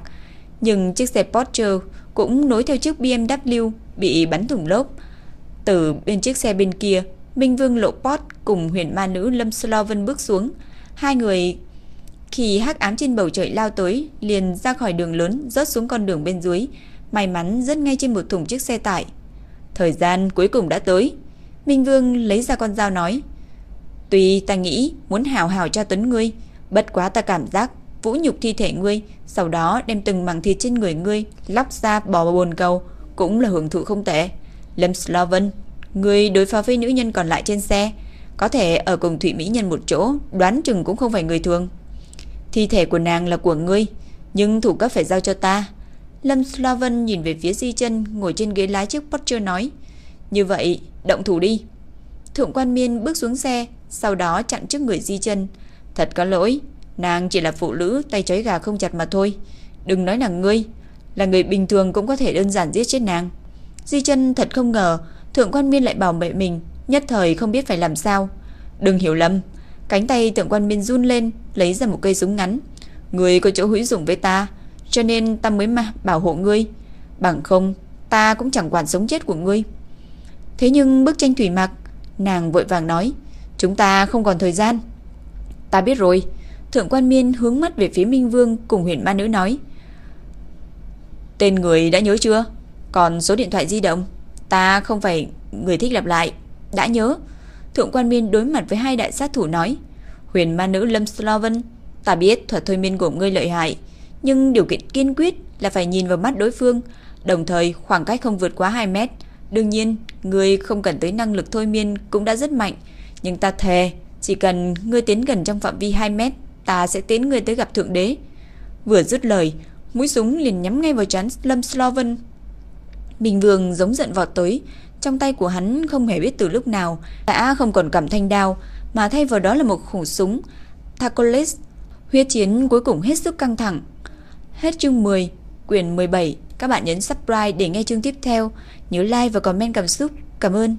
nhưng chiếc xe Porsche cũng nối theo chiếc BMW bị bắn thủng lốp. Từ bên chiếc xe bên kia, Minh Vương Lộ Pot cùng huyền ma nữ Lâm Sloven bước xuống. Hai người khi hắc ám trên bầu trời lao tới, liền ra khỏi đường lớn, rớt xuống con đường bên dưới, may mắn rất ngay trên một thùng chiếc xe tải. Thời gian cuối cùng đã tới. Minh Vương lấy ra con dao nói, Tuy ta nghĩ muốn hào hào cho tấn ngươi, bất quá ta cảm giác vũ nhục thi thể ngươi, sau đó đem từng mảng thịt trên người ngươi lóc ra bỏ vào bồn cầu, cũng là hưởng thụ không tệ. Lâm Sloven, ngươi đối phó với nữ nhân còn lại trên xe, có thể ở cùng Thụy Mỹ Nhân một chỗ, đoán chừng cũng không phải người thường. Thi thể của nàng là của ngươi, nhưng thủ cấp phải giao cho ta. Lâm Sloven nhìn về phía Di chân ngồi trên ghế lái chiếc Porsche nói, như vậy, động thủ đi. Thượng quan miên bước xuống xe, sau đó chặn trước người Di chân Thật có lỗi, nàng chỉ là phụ nữ tay chói gà không chặt mà thôi. Đừng nói là ngươi, là người bình thường cũng có thể đơn giản giết chết nàng. Di chân thật không ngờ, thượng quan miên lại bảo vệ mình, nhất thời không biết phải làm sao. Đừng hiểu lầm, Cánh tay thượng quan miên run lên Lấy ra một cây súng ngắn Người có chỗ hữu dụng với ta Cho nên ta mới mà bảo hộ ngươi Bằng không ta cũng chẳng quản sống chết của ngươi Thế nhưng bức tranh thủy mặc Nàng vội vàng nói Chúng ta không còn thời gian Ta biết rồi Thượng quan miên hướng mắt về phía Minh Vương Cùng huyền ma nữ nói, Tên người đã nhớ chưa? Còn số điện thoại di động, Ta không phải người thích lặp lại. Đã nhớ. Thượng quan miên đối mặt với hai đại sát thủ nói, Huyền ma nữ Lâm Sloven Ta biết thuật thôi miên của ngươi lợi hại, Nhưng điều kiện kiên quyết là phải nhìn vào mắt đối phương, Đồng thời khoảng cách không vượt quá 2 mét. Đương nhiên, Ngươi không cần tới năng lực thôi miên cũng đã rất mạnh, Nhưng ta thề, Chỉ cần ngươi tiến gần trong phạm vi 2 mét Ta sẽ tiến ngươi tới gặp Thượng Đế Vừa dứt lời Mũi súng liền nhắm ngay vào trán Lâm Sloven Bình Vương giống giận vọt tới trong tay của hắn không hề biết từ lúc nào đã không còn cầm thanh đao, mà thay vào đó là một khẩu súng Thacolis. Huyết chiến cuối cùng hết sức căng thẳng. Hết chương 10, quyển 17. Các bạn nhấn subscribe để nghe chương tiếp theo. Nhớ like và comment cảm xúc. Cảm ơn.